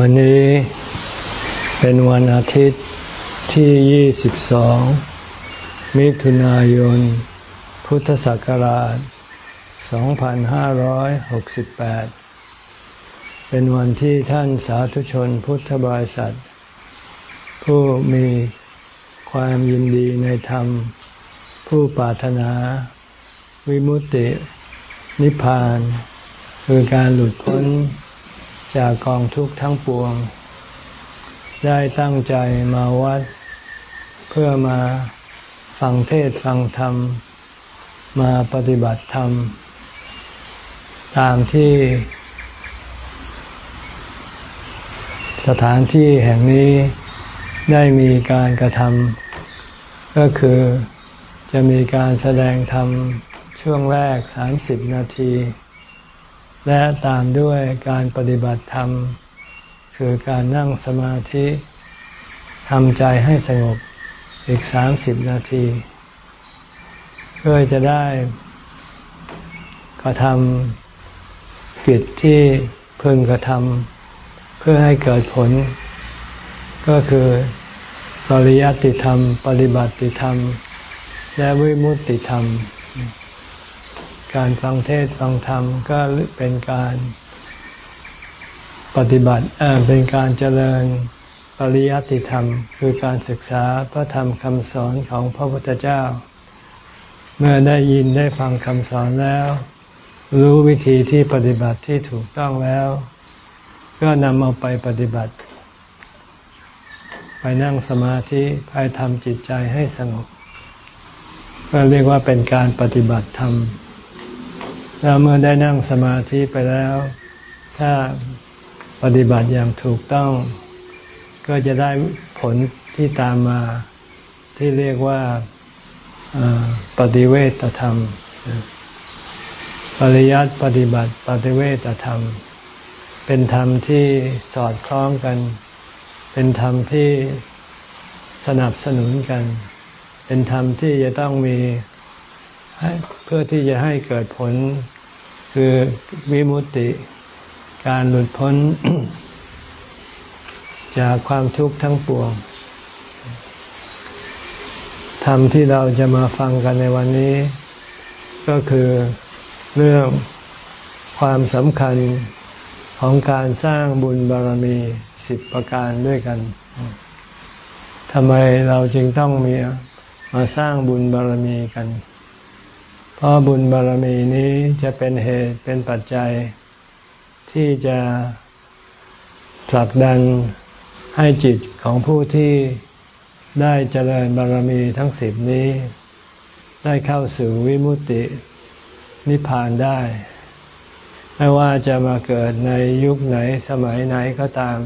วันนี้เป็นวันอาทิตย์ที่ 22 มิถุนายน พุทธศักราช 2568 เป็นวันที่ท่านสาธุชนพุทธบริษัท ผู้มีความยินดีในธรรม ผู้ปรารถนา วิมุตติ นิพพาน คือการหลุดพ้น จากกองทุกข์ทั้งปวง ได้ตั้งใจมาวัด เพื่อมาฟังเทศฟังธรรม มาปฏิบัติธรรม ตามที่ สถานที่แห่งนี้ได้มีการกระทำก็คือจะมีการแสดงธรรมช่วงแรกสามสิบนาที และตามด้วยการปฏิบัติธรรม คือการนั่งสมาธิทำใจให้สงบอีกสามสิบนาที เพื่อจะได้กระทำกิจที่พึงกระทำเพื่อให้เกิดผล ก็คือปริยัติธรรม ปฏิบัติธรรม และวิมุตติธรรม การฟังเทศฟังธรรมก็เป็นการปฏิบัติเป็นการเจริญปริยัติธรรม คือการศึกษาพระธรรมคำสอนของพระพุทธเจ้า เมื่อได้ยินได้ฟังคำสอนแล้ว รู้วิธีที่ปฏิบัติที่ถูกต้องแล้ว ก็นำเอาไปปฏิบัติ ไปนั่งสมาธิไปทำจิตใจให้สงบก็เรียกว่าเป็นการปฏิบัติธรรม แล้วเมื่อได้นั่งสมาธิไปแล้ว ถ้าปฏิบัติอย่างถูกต้อง ก็จะได้ผลที่ตามมาที่เรียกว่าปฏิเวทธรรม ปริยัติปฏิบัติปฏิเวทธรรม เป็นธรรมที่สอดคล้องกัน เป็นธรรมที่สนับสนุนกัน เป็นธรรมที่จะต้องมี เพื่อที่จะให้เกิดผลคือวิมุตติ การหลุดพ้น จากความทุกข์ทั้งปวงธรรมที่เราจะมาฟังกันในวันนี้ ก็คือเรื่องความสำคัญของการสร้างบุญบารมีสิบประการด้วยกันทำไมเราจึงต้องมีมาสร้างบุญบารมีกัน เพราะบุญบารมีนี้จะเป็นเหตุเป็นปัจจัย ที่จะผลักดันให้จิตของผู้ที่ได้เจริญบารมีทั้งสิบนี้ ได้เข้าสู่วิมุตตินิพพานได้ ไม่ว่าจะมาเกิดในยุคไหนสมัยไหนก็ตาม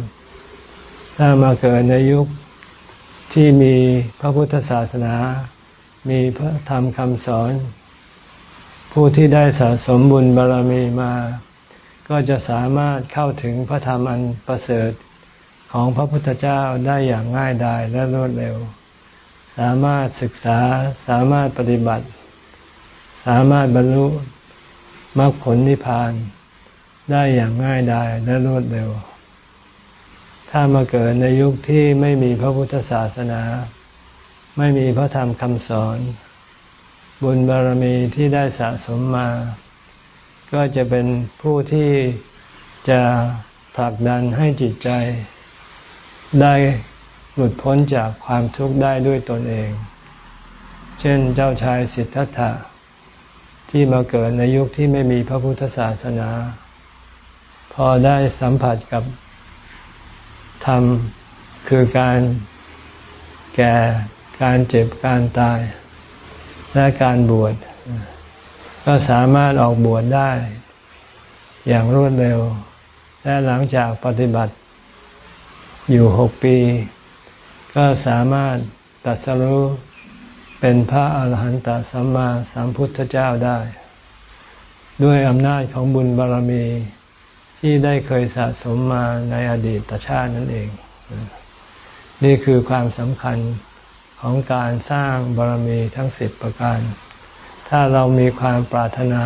ถ้ามาเกิดในยุคที่มีพระพุทธศาสนา มีพระธรรมคำสอน ผู้ที่ได้สะสมบุญบารรมีมา ก็จะสามารถเข้าถึงพระธรรมอันประเสริฐของพระพุทธเจ้าได้อย่างง่ายดายและรวดเร็ว สามารถศึกษาสามารถปฏิบัติ สามารถบรรลุมรรคผลนิพพานได้อย่างง่ายดายและรวดเร็ว ถ้ามาเกิดในยุคที่ไม่มีพระพุทธศาสนา ไม่มีพระธรรมคำสอน บุญบารมีที่ได้สะสมมา ก็จะเป็นผู้ที่จะผลักดันให้จิตใจ ได้หลุดพ้นจากความทุกข์ได้ด้วยตนเอง เช่นเจ้าชายสิทธัตถะที่มาเกิดในยุคที่ไม่มีพระพุทธศาสนา พอได้สัมผัสกับธรรมคือการแก่การเจ็บการตาย และการบวชก็สามารถออกบวชได้ อย่างรวดเร็ว และหลังจากปฏิบัติอยู่หกปี ก็สามารถตัดสรู้เป็นพระอาหารหันตสัมมาสัมพุทธเจ้าได้ ด้วยอำนาจของบุญบารมีที่ได้เคยสะสมมาในอดีตชาตินั่นเอง นี่คือความสำคัญ ของการสร้างบารมีทั้งสิบประการ ถ้าเรามีความปรารถนา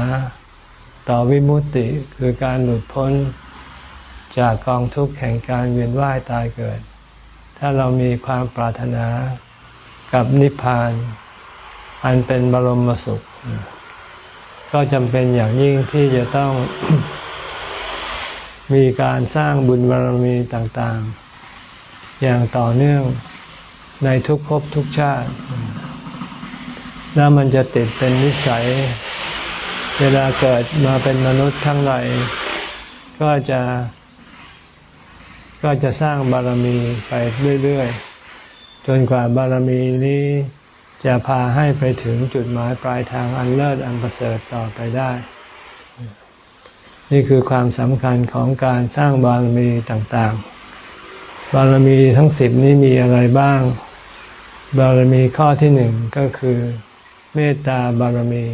ต่อวิมุตติคือการหลุดพ้นจากกองทุกข์แห่งการเวียนว่ายตายเกิด ถ้าเรามีความปรารถนากับนิพพาน อันเป็นบรมสุข ก็จำเป็นอย่างยิ่งที่จะต้องมีการสร้างบุญบารมีต่างๆ อย่างต่อเนื่อง ในทุกภพทุกชาติ แล้วมันจะติดเป็นนิสัย เวลาเกิดมาเป็นมนุษย์ทั้งหลายก็จะก็จะสร้างบารมีไปเรื่อยๆ จนกว่าบารมีนี้จะพาให้ไปถึงจุดหมายปลายทางอันเลิศอันประเสริฐต่อไปได้ นี่คือความสำคัญของการสร้างบารมีต่างๆ บารมีทั้งสิบนี้มีอะไรบ้าง บารมีข้อที่หนึ่งก็คือเมตตาบารมี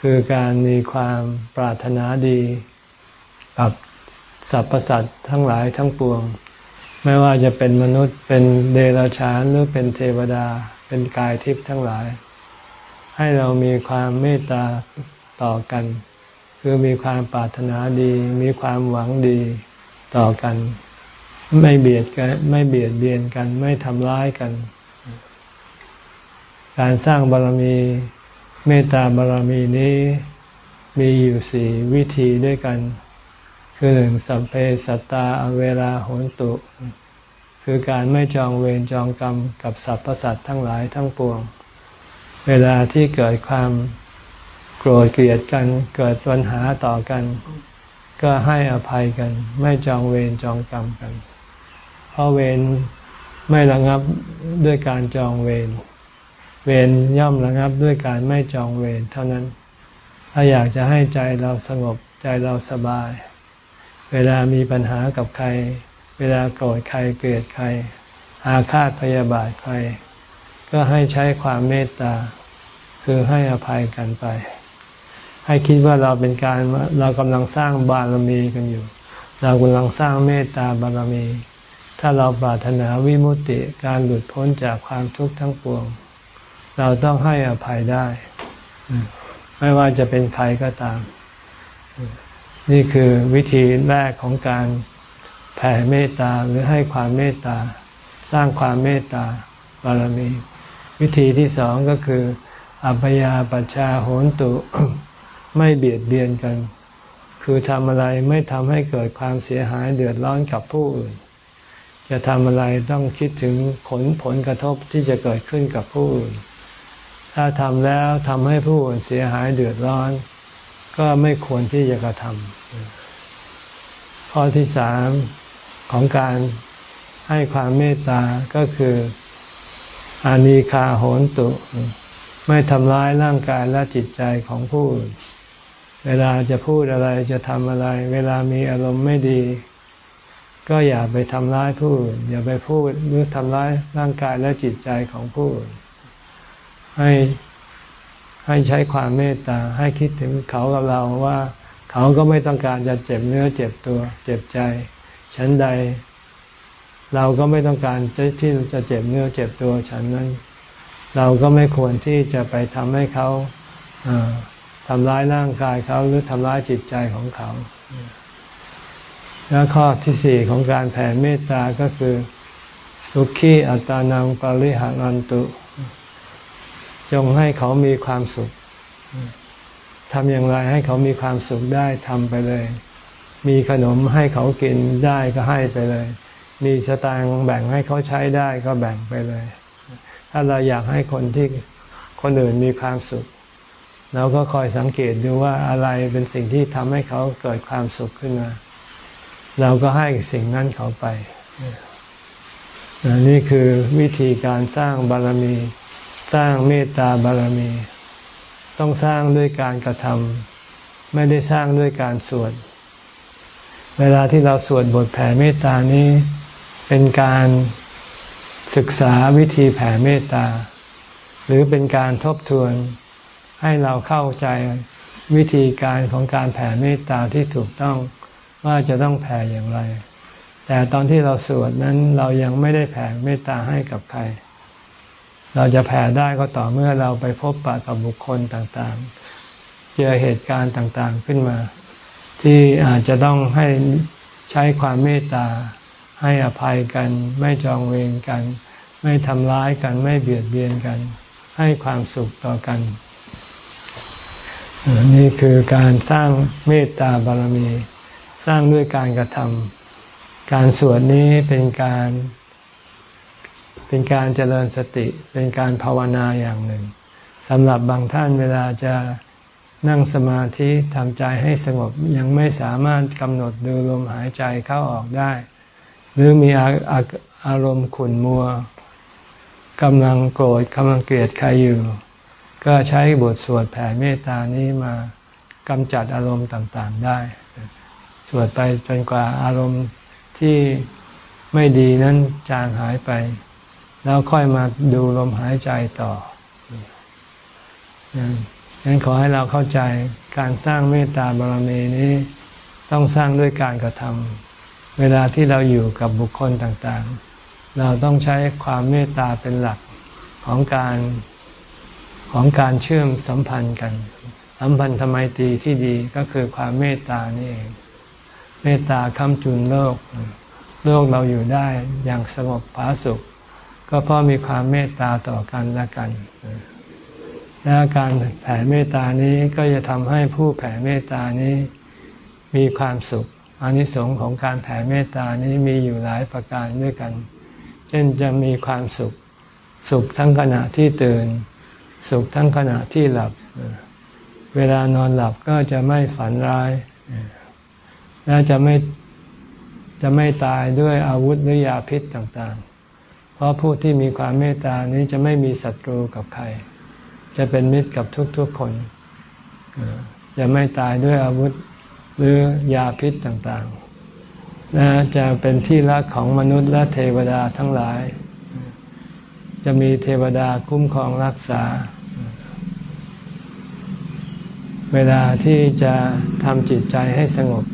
คือการมีความปรารถนาดีกับสรรพสัตว์ทั้งหลายทั้งปวง ไม่ว่าจะเป็นมนุษย์เป็นเดรัจฉานหรือเป็นเทวดา เป็นกายทิพย์ทั้งหลาย ให้เรามีความเมตตาต่อกัน คือมีความปรารถนาดี มีความหวังดีต่อกัน ไม่เบียดกันไม่เบียดเบียนกัน ไม่ทำร้ายกัน การสร้างบารมีเมตตาบารมีนี้มีอยู่สี่วิธีด้วยกัน คือหนึ่งสัมเพสัตตาเวลาโหนตุ คือการไม่จองเวรจองกรรมกับสรรพสัตว์ทั้งหลายทั้งปวง เวลาที่เกิดความโกรธเกลียดกันเกิดปัญหาต่อกัน ก็ให้อภัยกัน ไม่จองเวรจองกรรมกัน เพราะเวรไม่ระงับด้วยการจองเวร เวรย่อมระงับด้วยการไม่จองเวรเท่านั้น ถ้าอยากจะให้ใจเราสงบใจเราสบาย เวลามีปัญหากับใคร เวลาโกรธใครเกลียดใคร อาฆาตพยาบาทใคร ก็ให้ใช้ความเมตตา คือให้อภัยกันไป ให้คิดว่าเราเป็นการเรากำลังสร้างบารมีกันอยู่ เรากำลังสร้างเมตตาบารมี ถ้าเราปรารถนาวิมุตติการหลุดพ้นจากความทุกข์ทั้งปวง เราต้องให้อภัยได้ ไม่ว่าจะเป็นใครก็ตาม นี่คือวิธีแรกของการแผ่เมตตาหรือให้ความเมตตา สร้างความเมตตาบารมี วิธีที่สองก็คือ อัปยาปัชชาโหนตุ ไม่เบียดเบียนกัน คือทำอะไรไม่ทำให้เกิดความเสียหายเดือดร้อนกับผู้อื่น จะทำอะไรต้องคิดถึงผลผลกระทบที่จะเกิดขึ้นกับผู้อื่น ถ้าทำแล้วทำให้ผู้อื่นเสียหายเดือดร้อน ก็ไม่ควรที่จะกระทำข้อที่สามของการให้ความเมตตาก็คืออานีคาโหนตุ ไม่ทำร้ายร่างกายและจิตใจของผู้อื่น เวลาจะพูดอะไรจะทำอะไร เวลามีอารมณ์ไม่ดี ก็อย่าไปทำร้ายผู้อื่นอย่าไปพูดหรือทำร้ายร่างกายและจิตใจของผู้อื่นให้ให้ใช้ความเมตตาให้คิดถึงเขากับเราว่า เขาก็ไม่ต้องการจะเจ็บเนื้อเจ็บตัว เจ็บใจฉันใด เราก็ไม่ต้องการที่จะเจ็บเนื้อเจ็บตัวฉันนั้น เราก็ไม่ควรที่จะไปทำให้เขาทำร้ายร่างกายเขาหรือทำร้ายจิตใจของเขา แล้วข้อที่สี่ของการแผ่เมตตาก็คือ สุขีอัตานังปริหารันตุ จงให้เขามีความสุขทำอย่างไรให้เขามีความสุขได้ทำไปเลย มีขนมให้เขากินได้ก็ให้ไปเลย มีสตางค์แบ่งให้เขาใช้ได้ก็แบ่งไปเลย ถ้าเราอยากให้คนที่คนอื่นมีความสุขเราก็คอยสังเกตดูว่าอะไรเป็นสิ่งที่ทำให้เขาเกิดความสุขขึ้นมา เราก็ให้สิ่งนั้นเขาไปนี่คือวิธีการสร้างบารมี สร้างเมตตาบารมี ต้องสร้างด้วยการกระทำไม่ได้สร้างด้วยการสวด เวลาที่เราสวดบทแผ่เมตตานี้เป็นการศึกษาวิธีแผ่เมตตา หรือเป็นการทบทวนให้เราเข้าใจวิธีการของการแผ่เมตตาที่ถูกต้อง ว่าจะต้องแผ่อย่างไร แต่ตอนที่เราสวดนั้นเรายังไม่ได้แผ่เมตตาให้กับใคร เราจะแผ่ได้ก็ต่อเมื่อเราไปพบปะกับบุคคลต่างๆ เจอเหตุการณ์ต่างๆขึ้นมา ที่อาจจะต้องให้ใช้ความเมตตาให้อภัยกัน ไม่จองเวรกัน ไม่ทำร้ายกัน ไม่เบียดเบียนกัน ให้ความสุขต่อกันนี่คือการสร้างเมตตาบารมี สร้างด้วยการกระทำการสวดนี้เป็นการ เป็นการเจริญสติ เป็นการภาวนาอย่างหนึ่งสำหรับบางท่านเวลาจะนั่งสมาธิทำใจให้สงบยังไม่สามารถกำหนดดูลมหายใจเข้าออกได้ หรือมีอาอาอารมณ์ขุ่นมัวกำลังโกรธกำลังเกลียดใครอยู่ ก็ใช้บทสวดแผ่เมตตานี้มากำจัดอารมณ์ต่างๆได้ สวดไปจนกว่าอารมณ์ที่ไม่ดีนั้นจางหายไป แล้วค่อยมาดูลมหายใจต่อฉะนั้นขอให้เราเข้าใจการสร้างเมตตาบารมีนี้ต้องสร้างด้วยการกระทำเวลาที่เราอยู่กับบุคคลต่างๆ เราต้องใช้ความเมตตาเป็นหลักของการของการเชื่อมสัมพันธ์กัน สัมพันธ์ทำไมตีที่ดีก็คือความเมตตานี่เอง เมตตาค้ำจุนโลก โลกเราอยู่ได้อย่างสงบผาสุข ก็เพราะมีความเมตตาต่อกันและกัน และการแผ่เมตตานี้ก็จะทำให้ผู้แผ่เมตตานี้มีความสุขอานิสงส์ของการแผ่เมตตานี้มีอยู่หลายประการด้วยกัน เช่นจะมีความสุข สุขทั้งขณะที่ตื่น สุขทั้งขณะที่หลับ เวลานอนหลับก็จะไม่ฝันร้าย และจะไม่จะไม่ตายด้วยอาวุธหรือยาพิษต่างๆ เพราะผู้ที่มีความเมตตานี้จะไม่มีศัตรูกับใคร จะเป็นมิตรกับทุกๆคนจะไม่ตายด้วยอาวุธหรือยาพิษต่างๆและจะเป็นที่รักของมนุษย์และเทวดาทั้งหลาย จะมีเทวดาคุ้มครองรักษา เวลาที่จะทำจิตใจให้สงบ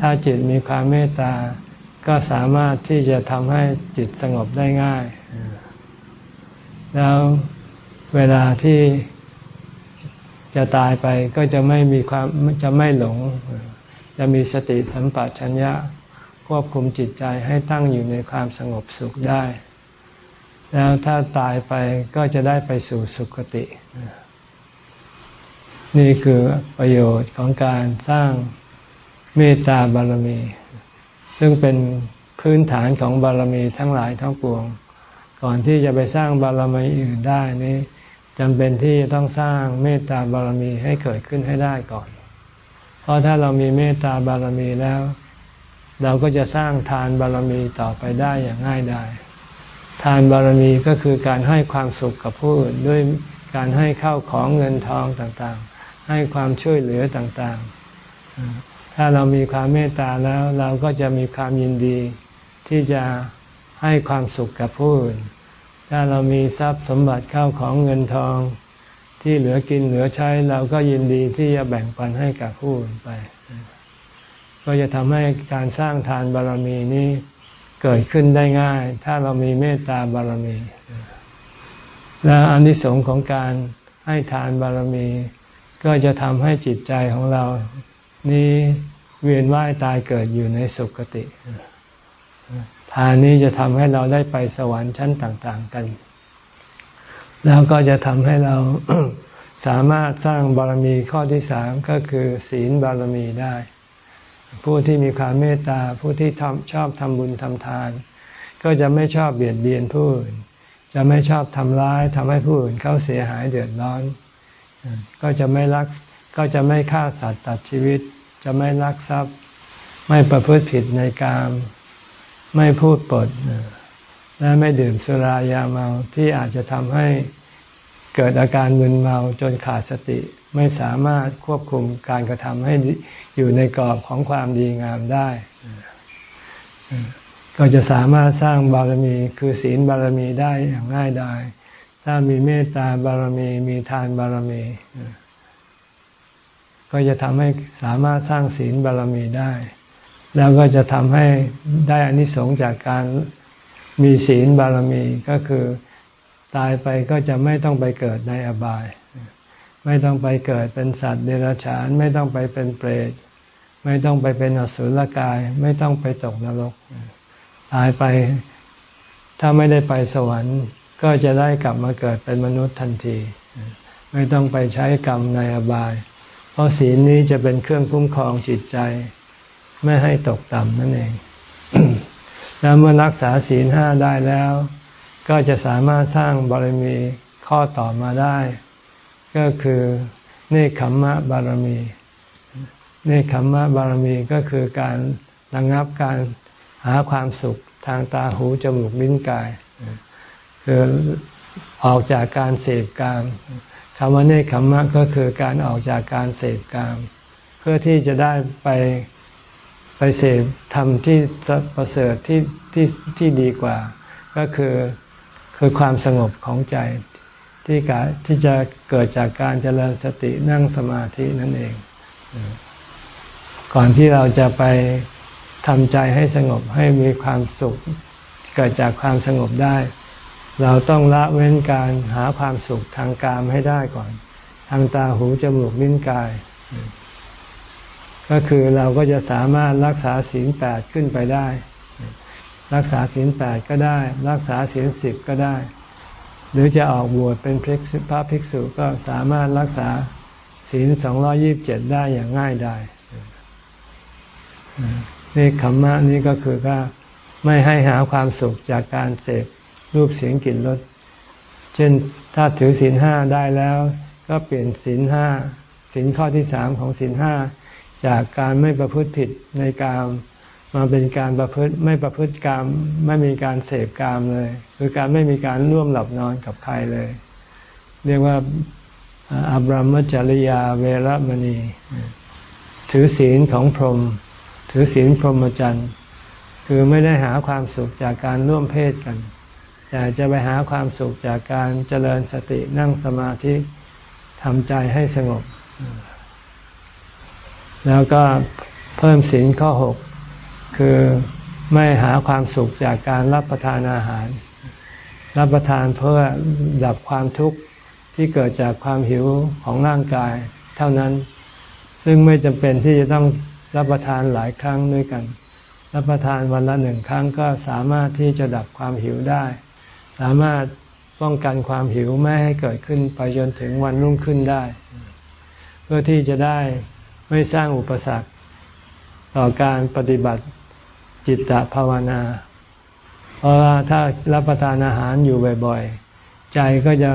ถ้าจิตมีความเมตตา ก็สามารถที่จะทำให้จิตสงบได้ง่าย แล้วเวลาที่จะตายไปก็จะไม่มีความจะไม่หลง จะมีสติสัมปชัญญะควบคุมจิตใจให้ตั้งอยู่ในความสงบสุขได้ แล้วถ้าตายไปก็จะได้ไปสู่สุคติ นี่คือประโยชน์ของการสร้าง เมตตาบารมี ซึ่งเป็นพื้นฐานของบารมีทั้งหลายทั้งปวง ก่อนที่จะไปสร้างบารมีอื่นได้นี้จำเป็นที่จะต้องสร้างเมตตาบารมีให้เกิดขึ้นให้ได้ก่อน เพราะถ้าเรามีเมตตาบารมีแล้ว เราก็จะสร้างทานบารมีต่อไปได้อย่างง่ายดายทานบารมีก็คือการให้ความสุขกับผู้อื่นด้วยการให้ข้าวของเงินทองต่างๆ ให้ความช่วยเหลือต่างๆ ถ้าเรามีความเมตตาแล้วเราก็จะมีความยินดี ที่จะให้ความสุขกับผู้อื่น ถ้าเรามีทรัพย์สมบัติเข้าของเงินทอง ที่เหลือกินเหลือใช้เราก็ยินดีที่จะแบ่งปันให้กับผู้อื่นไป ก็จะทำให้การสร้างทานบารรมีนี้เกิดขึ้นได้ง่าย ถ้าเรามีเมตตาบารรมี และอนิสงส์ของการให้ทานบารรมี ก็จะทำให้จิตใจของเรา นี้เวียนว่ายตายเกิดอยู่ในสุคติ ทานนี้จะทำให้เราได้ไปสวรรค์ชั้นต่าง ๆ กัน แล้วก็จะทำให้เราสามารถสร้างบารมีข้อที่สามก็คือ ศีลบารมีได้ ผู้ที่มีความเมตตาผู้ที่ทำชอบทำบุญทำทาน ก็จะไม่ชอบเบียดเบียนผู้อื่นจะไม่ชอบทำร้ายทำให้ผู้อื่นเขาเสียหายเดือดร้อน ก็จะไม่รัก ก็จะไม่ฆ่าสัตว์ตัดชีวิต จะไม่ลักทรัพย์ ไม่ประพฤติผิดในการไม่พูดปด และไม่ดื่มสุรายาเมาที่อาจจะทำให้เกิดอาการมึนเมาจนขาดสติ ไม่สามารถควบคุมการกระทำให้อยู่ในกรอบของความดีงามได้ ก็จะสามารถสร้างบารมีคือศีลบารมีได้อย่างง่ายดายถ้ามีเมตตาบารมีมีทานบารมี ก็จะทำให้สามารถสร้างศีลบารมีได้ แล้วก็จะทำให้ได้อานิสงส์จากการมีศีลบารมีก็คือตายไปก็จะไม่ต้องไปเกิดในอบาย ไม่ต้องไปเกิดเป็นสัตว์เดรัจฉาน ไม่ต้องไปเป็นเปรตไม่ต้องไปเป็นอสุรกาย ไม่ต้องไปตกนรก ตายไปถ้าไม่ได้ไปสวรรค์ ก็จะได้กลับมาเกิดเป็นมนุษย์ทันที ไม่ต้องไปใช้กรรมในอบาย เพราะศีลนี้จะเป็นเครื่องคุ้มครองจิตใจ ไม่ให้ตกต่ำนั่นเอง แล้วเมื่อรักษาศีลห้าได้แล้ว ก็จะสามารถสร้างบารมีข้อต่อมาได้ ก็คือเนคขมมะบารมี เนคขมมะบารมีก็คือการระงงับการหาความสุขทางตาหูจมูกลิ้นกาย คือออกจากการเสพกาม คำว่าเนคขมมะก็คือการออกจากการเสพกาม เพื่อที่จะได้ไปไปเสพธรรมที่ประเสริฐที่ที่ที่ดีกว่า ก็คือคือความสงบของใจที่กาที่จะเกิดจากการเจริญสตินั่งสมาธินั่นเอง ก่อนที่เราจะไปทำใจให้สงบให้มีความสุข เกิดจากความสงบได้ เราต้องละเว้นการหาความสุขทางกามให้ได้ก่อน ทางตาหูจมูกลิ้นกาย ก็คือเราก็จะสามารถรักษาศีลแปดขึ้นไปได้ รักษาศีลแปดก็ได้ รักษาศีลสิบก็ได้ หรือจะออกบวชเป็นพระภิกษุก็สามารถรักษาศีลสองรอยิบเจ็ดได้อย่างง่ายได้นี่ขมมะนี่ก็คือว่าไม่ให้หาความสุขจากการเสพ รูปเสียงกลิ่นรสเช่นถ้าถือศีลห้าได้แล้ว ก็เปลี่ยนศีลห้าศีลข้อที่สามของศีลห้าจากการไม่ประพฤติผิดในกามมาเป็นการประพฤติไม่ประพฤติกรรมไม่มีการเสพกามเลยคือการไม่มีการร่วมหลับนอนกับใครเลย เรียกว่าอับรามจริยาเวรมณี ถือศีลของพรหมถือศีลพรหมจรรย์ คือไม่ได้หาความสุขจากการร่วมเพศกัน แต่จะไปหาความสุขจากการเจริญสตินั่งสมาธิทำใจให้สงบ แล้วก็เพิ่มศีลข้อหกคือไม่หาความสุขจากการรับประทานอาหาร รับประทานเพื่อดับความทุกข์ที่เกิดจากความหิวของร่างกาย เท่านั้น ซึ่งไม่จำเป็นที่จะต้องรับประทานหลายครั้งด้วยกัน รับประทานวันละหนึ่งครั้งก็สามารถที่จะดับความหิวได้ สามารถป้องกันความหิวไม่ให้เกิดขึ้นไปจนถึงวันรุ่งขึ้นได้ เพื่อที่จะได้ไม่สร้างอุปสรรค ต่อการปฏิบัติจิตตภาวนา เพราะว่าถ้ารับประทานอาหารอยู่บ่อยๆ ใจก็จะ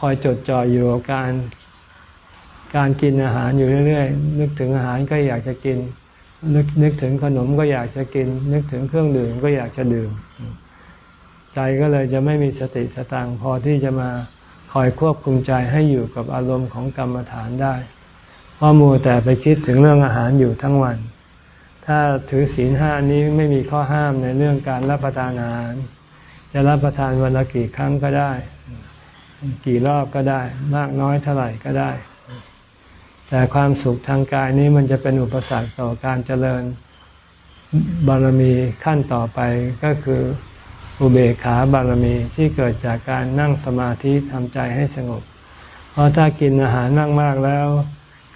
คอยจดจ่ออยู่กับการการกินอาหารอยู่เรื่อยๆ นึกถึงอาหารก็อยากจะกิน นึกนึกถึงขนมก็อยากจะกิน นึกถึงเครื่องดื่มก็อยากจะดื่ม ใจก็เลยจะไม่มีสติสตังพอที่จะมาคอยควบคุมใจให้อยู่กับอารมณ์ของกรรมฐานได้ เพราะมัวแต่ไปคิดถึงเรื่องอาหารอยู่ทั้งวัน ถ้าถือศีลห้านี้ไม่มีข้อห้ามในเรื่องการรับประทานอาหาร จะรับประทานวันละกี่ครั้งก็ได้ กี่รอบก็ได้ มากน้อยเท่าไหร่ก็ได้ แต่ความสุขทางกายนี้มันจะเป็นอุปสรรคต่อการเจริญบารมีขั้นต่อไปก็คือ อุเบกขาบารมีที่เกิดจากการนั่งสมาธิทำใจให้สงบ เพราะถ้ากินอาหารมากๆแล้ว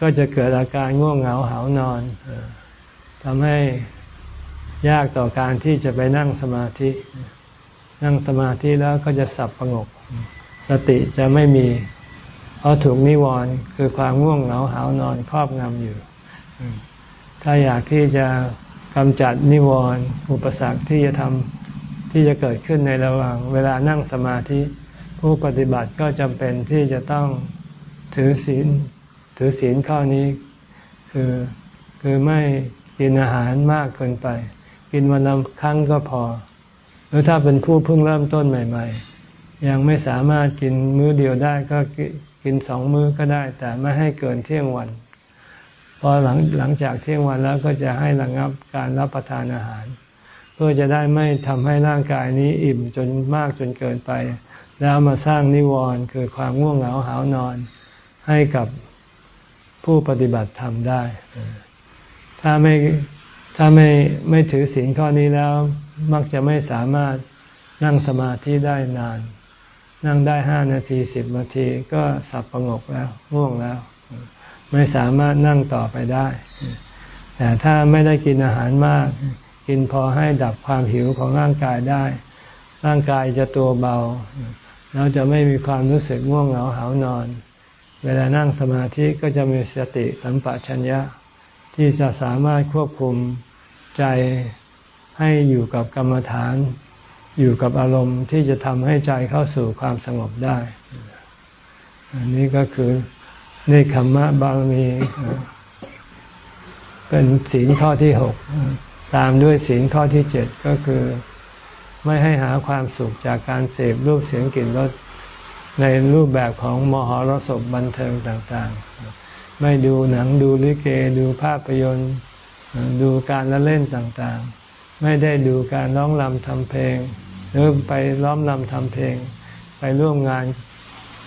ก็จะเกิดอาการง่วงเหงาหานอนทำให้ยากต่อการที่จะไปนั่งสมาธิ นั่งสมาธิแล้วก็จะสับประงก สติจะไม่มี เพราะถูกนิวรณ์คือความง่วงเหงาหานอนครอบงำอยู่ ถ้าอยากที่จะกำจัดนิวรณ์อุปสรรคที่จะทำ ที่จะเกิดขึ้นในระหว่างเวลานั่งสมาธิ ผู้ปฏิบัติก็จำเป็นที่จะต้องถือศีลถือศีลข้อนี้ คือคือไม่กินอาหารมากเกินไป กินวันละครั้งก็พอ หรือถ้าเป็นผู้เพิ่งเริ่มต้นใหม่ ๆ ยังไม่สามารถกินมื้อเดียวได้ก็กินสองมื้อก็ได้ แต่ไม่ให้เกินเที่ยงวันพอหลังหลังจากเที่ยงวันแล้วก็จะให้ระงับการรับประทานอาหาร เพื่อจะได้ไม่ทำให้ร่างกายนี้อิ่มจนมากจนเกินไป แล้วมาสร้างนิวรณ์คือความง่วงเหงาหานอน ให้กับผู้ปฏิบัติธรรมได้ ถ้าไม่ถ้าไม่ไม่ถือศีลข้อนี้แล้ว มักจะไม่สามารถนั่งสมาธิได้นาน นั่งได้ห้านาทีสิบนาทีก็สับประงกแล้วง่วงแล้ว ไม่สามารถนั่งต่อไปได้ แต่แต่ถ้าไม่ได้กินอาหารมาก กินพอให้ดับความหิวของร่างกายได้ ร่างกายจะตัวเบา เราจะไม่มีความรู้สึกง่วงเหงาหานอน เวลานั่งสมาธิก็จะมีสติสัมปชัญญะ ที่จะสามารถควบคุมใจให้อยู่กับกรรมฐาน อยู่กับอารมณ์ที่จะทำให้ใจเข้าสู่ความสงบได้ อันนี้ก็คือในคำมะบารมี เป็นศีลข้อที่หก ตามด้วยศีลข้อที่เจ็ดก็คือ ไม่ให้หาความสุขจากการเสพรูปเสียงกลิ่นรสในรูปแบบของมหรสพบันเทิงต่างๆ ไม่ดูหนังดูลิเก ดูภาพยนตร์ ดูการละเล่นต่างๆ ไม่ได้ดูการร้องรำทำเพลง หรือไปร้องรำทำเพลง ไปร่วมงาน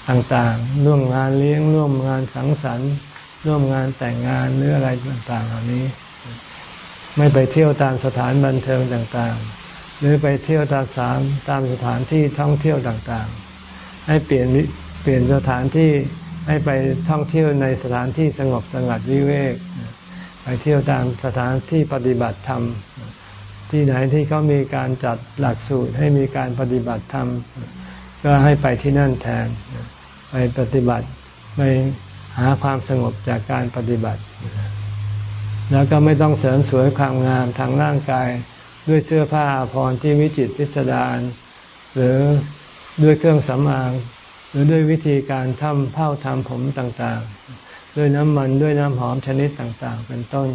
ต่างๆ ร่วมงานเลี้ยงร่วมงานสังสรรค์ ร่วมงานแต่งงานหรืออะไรต่างๆเหล่านี้ ไม่ไปเที่ยวตามสถานบันเทิงต่างๆ หรือไปเที่ยวตามสามตามสถานที่ท่องเที่ยวต่างๆ ให้เปลี่ยนเปลี่ยนสถานที่ให้ไปท่องเที่ยวในสถานที่สงบสงัดวิเวก ไปเที่ยวตามสถานที่ปฏิบัติธรรม ที่ไหนที่เขามีการจัดหลักสูตรให้มีการปฏิบัติธรรม ก็ให้ไปที่นั่นแทน ไปปฏิบัติไปหาความสงบจากการปฏิบัติ แล้วก็ไม่ต้องเสริมสวยความงามทางร่างกาย ด้วยเสื้อผ้าพรที่วิจิตพิสดารหรือด้วยเครื่องสำอาง หรือด้วยวิธีการทำเผ้าทำผมต่างๆ ด้วยน้ำมันด้วยน้ำหอมชนิดต่างๆ เป็นต้น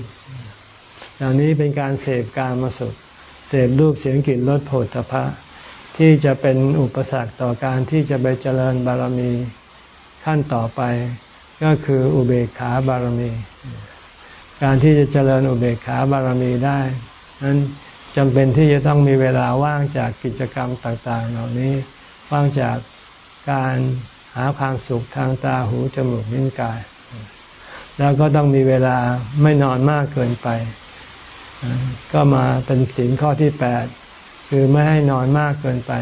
เหล่านี้เป็นการเสพการมาสุขเสพรูปเสียงกลิ่นรสโผฏฐพะที่จะเป็นอุปสรรคต่อการที่จะไปเจริญบารมีขั้นต่อไป ก็คืออุเบกขาบารมี การที่จะเจริญอุเบกขาบารมีได้ นั้นจำเป็นที่จะต้องมีเวลาว่างจากกิจกรรมต่างๆ เหล่านี้ ว่างจากการหาความสุขทางตาหูจมูกลิ้นกาย แล้วก็ต้องมีเวลาไม่นอนมากเกินไป ก็มาเป็นศีลข้อที่แปดคือไม่ให้นอนมากเกินไป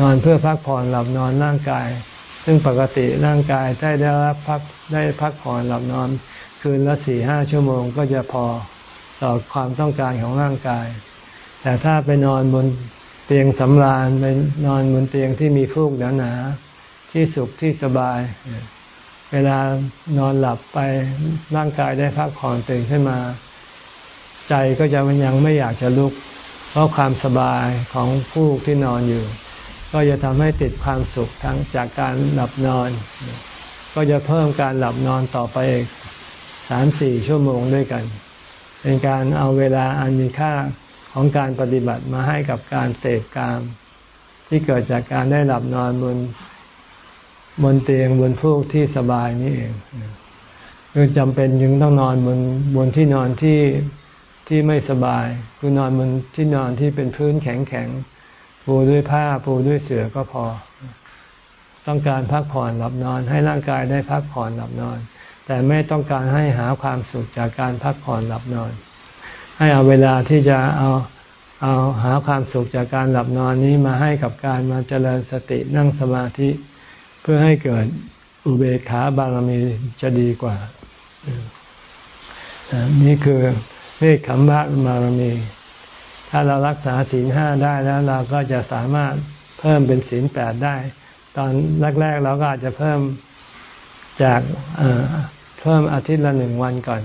นอนเพื่อพักผ่อนหลับนอนร่างกาย ซึ่งปกติร่างกายได้ได้รับพักได้พักผ่อนหลับนอน คืนละสี่ห้าชั่วโมงก็จะพอต่อความต้องการของร่างกาย แต่ถ้าไปนอนบนเตียงสำราญไปนอนบนเตียงที่มีฟูกหนาๆที่สุขที่สบาย เวลานอนหลับไปร่างกายได้พักผ่อนตื่นขึ้นมา ใจก็จะยังไม่อยากจะลุก เพราะความสบายของผู้ที่นอนอยู่ ก็จะทำให้ติดความสุขทั้งจากการหลับนอน ก็จะเพิ่มการหลับนอนต่อไปอีก สามสี่ชั่วโมงด้วยกัน เป็นการเอาเวลาอันมีค่าของการปฏิบัติมาให้กับการเสพกาม ที่เกิดจากการได้หลับนอนบนบนเตียงบนฟูกที่สบายนี่เองคือจำเป็นยึงต้องนอนบนบนที่นอนที่ที่ไม่สบาย คือนอนบนที่นอนที่เป็นพื้นแข็งแข็งปูด้วยผ้าปูด้วยเสื่อก็พอ ต้องการพักผ่อนหลับนอน ให้ร่างกายได้พักผ่อนหลับนอน แต่ไม่ต้องการให้หาความสุขจากการพักผ่อนหลับนอน ให้เอาเวลาที่จะเอาเอาหาความสุขจากการหลับนอนนี้มาให้กับการมาเจริญสตินั่งสมาธิ เพื่อให้เกิดอุเบกขาบารมีจะดีกว่า นี่คือเนคขมะบารมี ถ้าเรารักษาศีลห้าได้แล้วเราก็จะสามารถเพิ่มเป็นศีลแปดได้ ตอนแรกๆเราก็อาจจะเพิ่มจาก เพิ่มอาทิตย์ละหนึ่งวันก่อน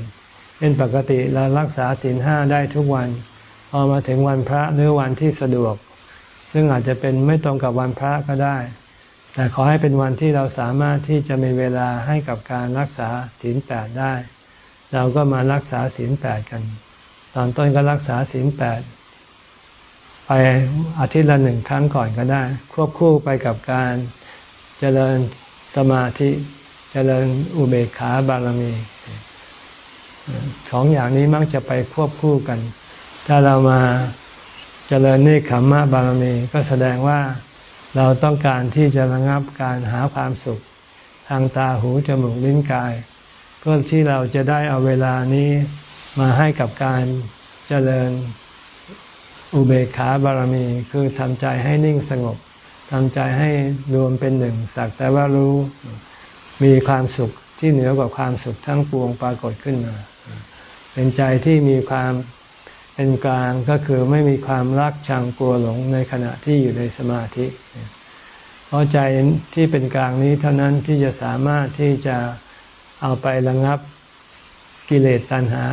เป็นปกติเรารักษาศีลห้าได้ทุกวัน พอมาถึงวันพระหรือวันที่สะดวก ซึ่งอาจจะเป็นไม่ตรงกับวันพระก็ได้ แต่ขอให้เป็นวันที่เราสามารถที่จะมีเวลาให้กับการรักษาศีลแปดได้ เราก็มารักษาศีลแปดกัน ตอนต้นก็รักษาศีลแปดไปอาทิตย์ละหนึ่งครั้งก่อนก็ได้ ควบคู่ไปกับการเจริญสมาธิ เจริญอุเบกขาบารมีสองอย่างนี้มักจะไปควบคู่กัน ถ้าเรามาเจริญเนคขมมะบารมี ก็แสดงว่าเราต้องการที่จะระงับการหาความสุข ทางตาหูจมูกลิ้นกาย เพื่อที่เราจะได้เอาเวลานี้มาให้กับการเจริญอุเบกขาบารมี คือทำใจให้นิ่งสงบทำใจให้รวมเป็นหนึ่งสักแต่ว่ารู้ มีความสุขที่เหนือกว่าความสุขทั้งปวงปรากฏขึ้นมา เป็นใจที่มีความเป็นกลางก็คือไม่มีความรักชังกลัวหลงในขณะที่อยู่ในสมาธิ เพราะใจที่เป็นกลางนี้เท่านั้นที่จะสามารถที่จะเอาไประงับกิเลสตัณหา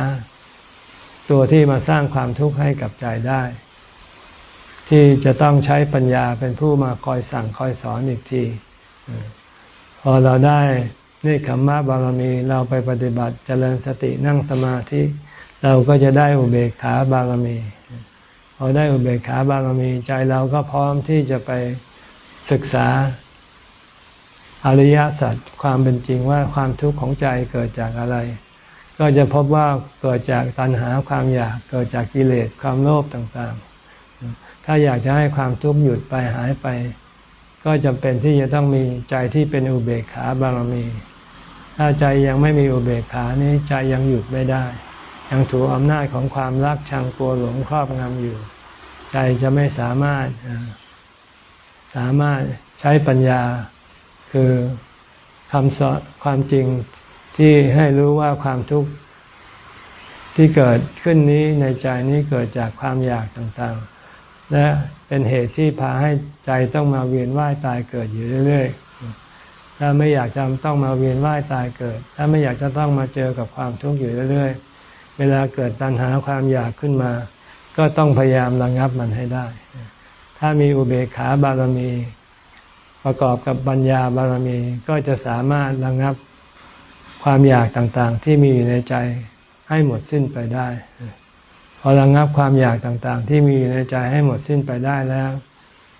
ตัวที่มาสร้างความทุกข์ให้กับใจได้ ที่จะต้องใช้ปัญญาเป็นผู้มาคอยสั่งคอยสอนอีกที พอเราได้นี่ขมมะบารมีเราไปปฏิบัติเจริญสตินั่งสมาธิ เราก็จะได้อุเบกขาบารมีพอได้อุเบกขาบารมีใจเราก็พร้อมที่จะไปศึกษาอริยสัจความเป็นจริงว่าความทุกข์ของใจเกิดจากอะไร ก็จะพบว่าเกิดจากตัณหาความอยากเกิดจากกิเลสความโลภต่างๆ ถ้าอยากจะให้ความทุกข์หยุดไปหายไป ก็จำเป็นที่จะต้องมีใจที่เป็นอุเบกขาบารมี ถ้าใจยังไม่มีอุเบกขานี้ใจยังหยุดไม่ได้ ยังถูกอำนาจของความรักชังกลัวหลงครอบงำอยู่ ใจจะไม่สามารถสามารถใช้ปัญญาคือคำสอนความจริงที่ให้รู้ว่าความทุกข์ที่เกิดขึ้นนี้ในใจนี้เกิดจากความอยากต่างๆ และเป็นเหตุที่พาให้ใจต้องมาเวียนว่ายตายเกิดอยู่เรื่อยๆ ถ้าไม่อยากจะต้องมาเวียนว่ายตายเกิด ถ้าไม่อยากจะต้องมาเจอกับความทุกข์อยู่เรื่อยๆ เวลาเกิดตัณหาความอยากขึ้นมา ก็ต้องพยายามระงับมันให้ได้ ถ้ามีอุเบกขาบารมี ประกอบกับปัญญาบารมี ก็จะสามารถระงับความอยากต่างๆ ที่มีอยู่ในใจให้หมดสิ้นไปได้ อระงับความอยากต่างๆ ที่มีอยู่ในใจให้หมดสิ้นไปได้แล้ว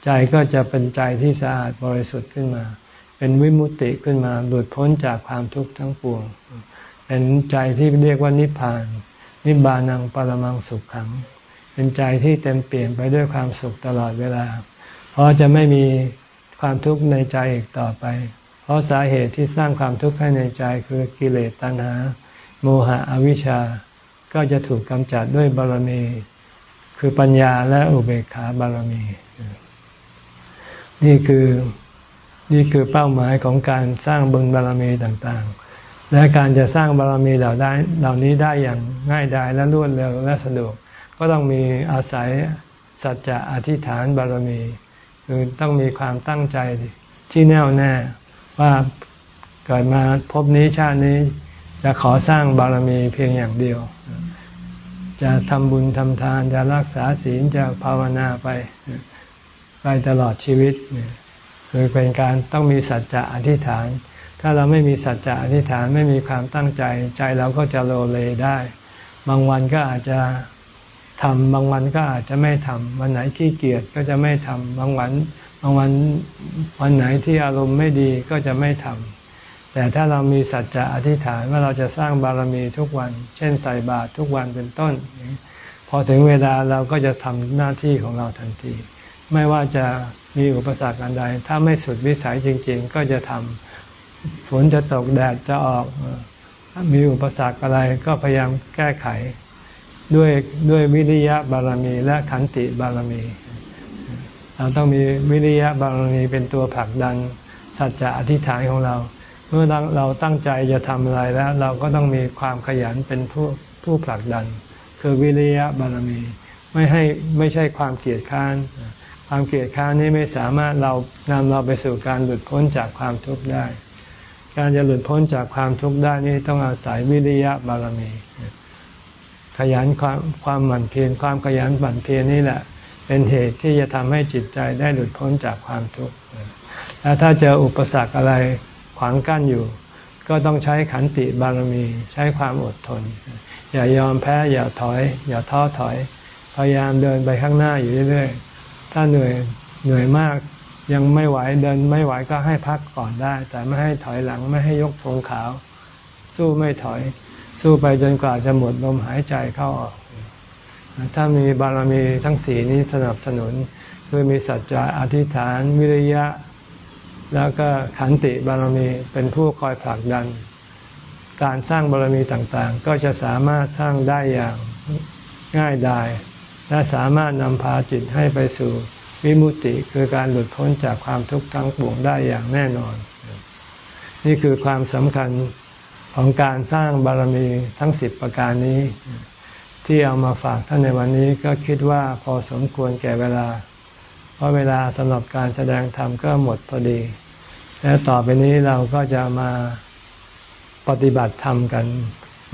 ใจก็จะเป็นใจที่สะอาดบริสุทธิ์ขึ้นมา เป็นวิมุตติขึ้นมาหลุดพ้นจากความทุกข์ทั้งปวง เป็นใจที่เรียกว่านิพพาน นิบานังปรมังสุขขัง เป็นใจที่เต็มเปลี่ยนไปด้วยความสุขตลอดเวลา เพราะจะไม่มีความทุกข์ในใจอีกต่อไป เพราะสาเหตุที่สร้างความทุกข์ให้ในใจคือกิเลสตัณหา โมหะอวิชชา ก็จะถูกกำจัดด้วยบารมี คือปัญญาและอุเบกขาบารมี นี่คือนี่คือเป้าหมายของการสร้างบุญบารมีต่างๆ และการจะสร้างบารมีเหล่าได้เหล่านี้ได้อย่างง่ายดายและรวดเร็วและสะดวก ก็ต้องมีอาศัยสัจจะอธิษฐานบารมี คือต้องมีความตั้งใจที่แน่วแน่ว่าเกิดมาพบนี้ชาตินี้จะขอสร้างบารมีเพียงอย่างเดียว จะทำบุญทำทาน จะรักษาศีลจะภาวนาไปไปตลอดชีวิตคือเป็นการต้องมีสัจจะอธิษฐาน ถ้าเราไม่มีสัจจะอธิษฐานไม่มีความตั้งใจ ใจเราก็จะโลเลได้ บางวันก็อาจจะทำบางวันก็อาจจะไม่ทำวันไหนขี้เกียจก็จะไม่ทำบางวัน บางวันวันไหนที่อารมณ์ไม่ดีก็จะไม่ทำ แต่ถ้าเรามีสัจจะอธิษฐานว่าเราจะสร้างบารมีทุกวัน เช่นใส่บาตรทุกวันเป็นต้น พอถึงเวลาเราก็จะทำหน้าที่ของเราทันที ไม่ว่าจะมีอุปสรรคอันใด ถ้าไม่สุดวิสัยจริง ๆ ก็จะทำฝนจะตกแดดจะออกมีอุปสรรคอะไรก็พยายามแก้ไข ด้วยด้วยวิริยะบารมี และขันติบารมี เราต้องมีวิริยะบารมีเป็นตัวผลักดันสัจจะอธิษฐานของเรา มื่อเราตั้งใจจะทำอะไรแล้ว เราก็ต้องมีความขยันเป็นผู้ผู้ผลักดัน คือวิริยะบารมี ไม่ให้ไม่ใช่ความเกลียดค้านความเกลียดค้านนี้ไม่สามารถเรานำเราไปสู่การหลุดพ้นจากความทุกข์ได้ การจะหลุดพ้นจากความทุกข์ได้นี่ต้องอาศัยวิริยะบารมี ขยันความความหมั่นเพียรความขยันหมั่นเพียรนี่แหละ เป็นเหตุที่จะทำให้จิตใจได้หลุดพ้นจากความทุกข์แล้วถ้าเจออุปสรรคอะไร ขวางกั้นอยู่ ก็ต้องใช้ขันติบารมี ใช้ความอดทน อย่ายอมแพ้ อย่าถอย อย่าท้อถอย พยายามเดินไปข้างหน้าอยู่เรื่อยๆ ถ้าเหนื่อยเหนื่อยมากยังไม่ไหวเดินไม่ไหวก็ให้พักก่อนได้ แต่ไม่ให้ถอยหลังไม่ให้ยกธงขาว สู้ไม่ถอย สู้ไปจนกว่าจะหมดลมหายใจเข้าออก ถ้ามีบารมีทั้งสี่นี้สนับสนุน คือมีสัจจะอธิษฐานวิริยะ แล้วก็ขันติบารมีเป็นผู้คอยผลักดัน การสร้างบารมีต่างๆ ก็จะสามารถสร้างได้อย่างง่ายดาย และสามารถนำพาจิตให้ไปสู่วิมุติคือการหลุดพ้นจากความทุกข์ทั้งปวงได้อย่างแน่นอน นี่คือความสำคัญขของการสร้างบารมีทั้งสิบประการนี้ ที่เอามาฝากท่านในวันนี้ก็คิดว่าพอสมควรแก่เวลา เพราะเวลาสำหรับการแสดงธรรมก็หมดพอดี และต่อไปนี้เราก็จะมาปฏิบัติธรรมกัน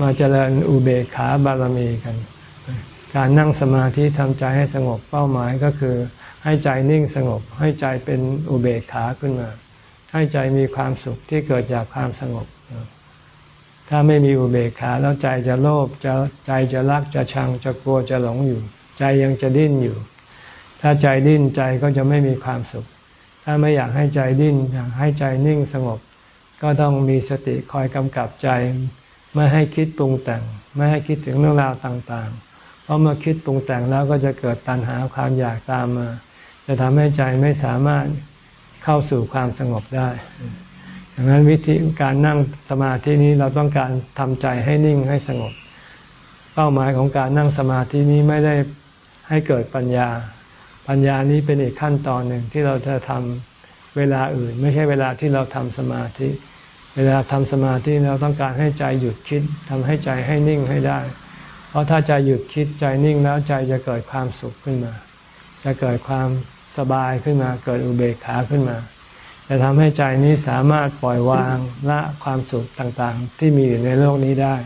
มาเจริญอุเบกขาบารมีกัน การนั่งสมาธิทำใจให้สงบเป้าหมายก็คือ ให้ใจนิ่งสงบ ให้ใจเป็นอุเบกขาขึ้นมา ให้ใจมีความสุขที่เกิดจากความสงบ ถ้าไม่มีอุเบกขาแล้วใจจะโลภจะใจจะรักจะชังจะกลัวจะหลงอยู่ ใจยังจะดิ้นอยู่ ถ้าใจดิ้นใจก็จะไม่มีความสุข ถ้าไม่อยากให้ใจดิ้นอยากให้ใจนิ่งสงบ ก็ต้องมีสติคอยกำกับใจ ไม่ให้คิดปรุงแต่ง ไม่ให้คิดถึงเรื่องราวต่างๆ เพราะเมื่อคิดปรุงแต่งแล้วก็จะเกิดตัณหาความอยากตามมา จะทำให้ใจไม่สามารถเข้าสู่ความสงบได้ดังนั้นวิธีการนั่งสมาธินี้เราต้องการทำใจให้นิ่งให้สงบ เป้าหมายของการนั่งสมาธินี้ไม่ได้ให้เกิดปัญญา ปัญญานี้เป็นอีกขั้นตอนหนึ่งที่เราจะทำเวลาอื่น ไม่ใช่เวลาที่เราทำสมาธิ เวลาทำสมาธิเราต้องการให้ใจหยุดคิดทำให้ใจให้นิ่งให้ได้ เพราะถ้าใจหยุดคิดใจนิ่งแล้วใจจะเกิดความสุขขึ้นมา จะเกิดความสบายขึ้นมา เกิดอุเบกขาขึ้นมาจะทำให้ใจนี้สามารถปล่อยวางละความสุขต่างๆ ที่มีอยู่ในโลกนี้ได้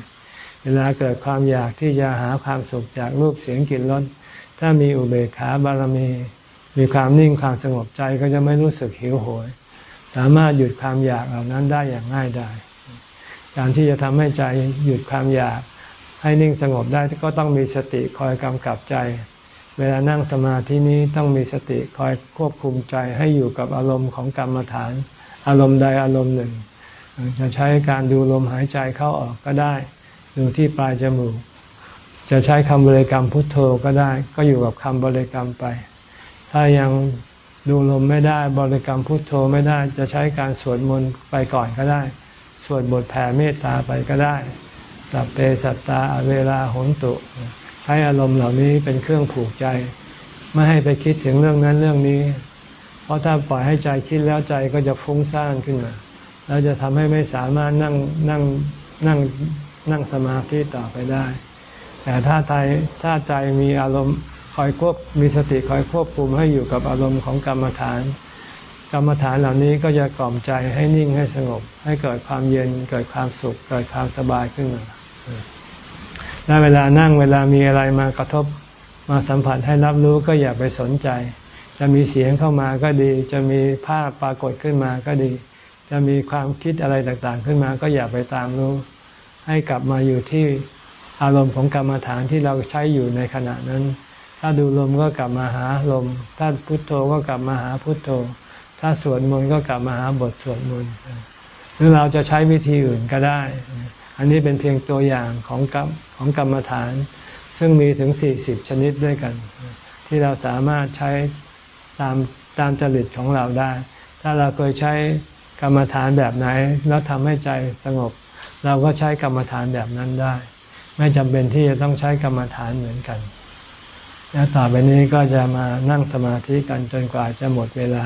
เวลาเกิดความอยากที่จะหาความสุขจากรูปเสียงกลิ่นรส ถ้ามีอุเบกขาบารมี มีความนิ่งความสงบใจก็จะไม่รู้สึกหิวโหย สามารถหยุดความอยากเหล่านั้นได้อย่างง่ายดายการที่จะทำให้ใจหยุดความอยาก ให้นิ่งสงบได้ก็ต้องมีสติคอยกำกับใจ เวลานั่งสมาธินี้ต้องมีสติคอยควบคุมใจให้อยู่กับอารมณ์ของกรรมฐาน อารมณ์ใดอารมณ์หนึ่ง จะใช้การดูลมหายใจเข้าออกก็ได้ ดูที่ปลายจมูก จะใช้คำบริกรรมพุทโธก็ได้ ก็อยู่กับคำบริกรรมไป ถ้ายังดูลมไม่ได้บริกรรมพุทโธไม่ได้ จะใช้การสวดมนต์ไปก่อนก็ได้ สวดบทแผ่เมตตาไปก็ได้ สัพเพสัตตาเวลาหนตุ ใช้อารมณ์เหล่านี้เป็นเครื่องผูกใจ ไม่ให้ไปคิดถึงเรื่องนั้นเรื่องนี้ เพราะถ้าปล่อยให้ใจคิดแล้วใจก็จะฟุ้งซ่านขึ้นมาแล้วจะทำให้ไม่สามารถนั่งนั่งนั่งนั่งสมาธิต่อไปได้ แต่ถ้าใจถ้าใจมีอารมณ์คอยควบมีสติคอยควบคุมให้อยู่กับอารมณ์ของกรรมฐาน กรรมฐานเหล่านี้ก็จะกล่อมใจให้นิ่งให้สงบ ให้เกิดความเย็นเกิดความสุข เกิดความสบายขึ้นมาและเวลานั่งเวลามีอะไรมากระทบมาสัมผัสให้รับรู้ก็อย่าไปสนใจ จะมีเสียงเข้ามาก็ดี จะมีภาพปรากฏขึ้นมาก็ดี จะมีความคิดอะไรต่างๆ ขึ้นมาก็อย่าไปตามรู้ ให้กลับมาอยู่ที่ อารมณ์ของกรรมฐานที่เราใช้อยู่ในขณะนั้น ถ้าดูลมก็กลับมาหาลม ถ้าพุทโธก็กลับมาหาพุทโธ ถ้าสวดมนต์ก็กลับมาหาบทสวดมนต์หรือเราจะใช้วิธีอื่นก็ได้ อันนี้เป็นเพียงตัวอย่างของกรรมของกรรมฐาน ซึ่งมีถึงสี่สิบชนิดด้วยกัน ที่เราสามารถใช้ตามตามจริตของเราได้ ถ้าเราเคยใช้กรรมฐานแบบไหน แล้วทำให้ใจสงบ เราก็ใช้กรรมฐานแบบนั้นได้ ไม่จำเป็นที่จะต้องใช้กรรมฐานเหมือนกัน แล้วต่อไปนี้ก็จะมานั่งสมาธิกันจนกว่าจะหมดเวลา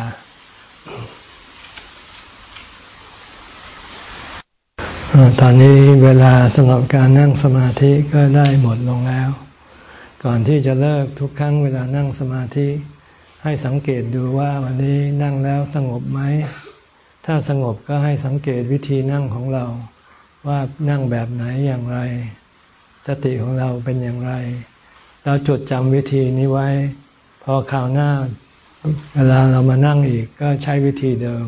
ตอนนี้เวลาสำหรับการนั่งสมาธิก็ได้หมดลงแล้ว ก่อนที่จะเลิกทุกครั้งเวลานั่งสมาธิ ให้สังเกตดูว่าวันนี้นั่งแล้วสงบไหม ถ้าสงบก็ให้สังเกตวิธีนั่งของเราว่านั่งแบบไหนอย่างไร สติของเราเป็นอย่างไร เราจดจำวิธีนี้ไว้ พอคราวหน้า เวลาเรามานั่งอีกก็ใช้วิธีเดิม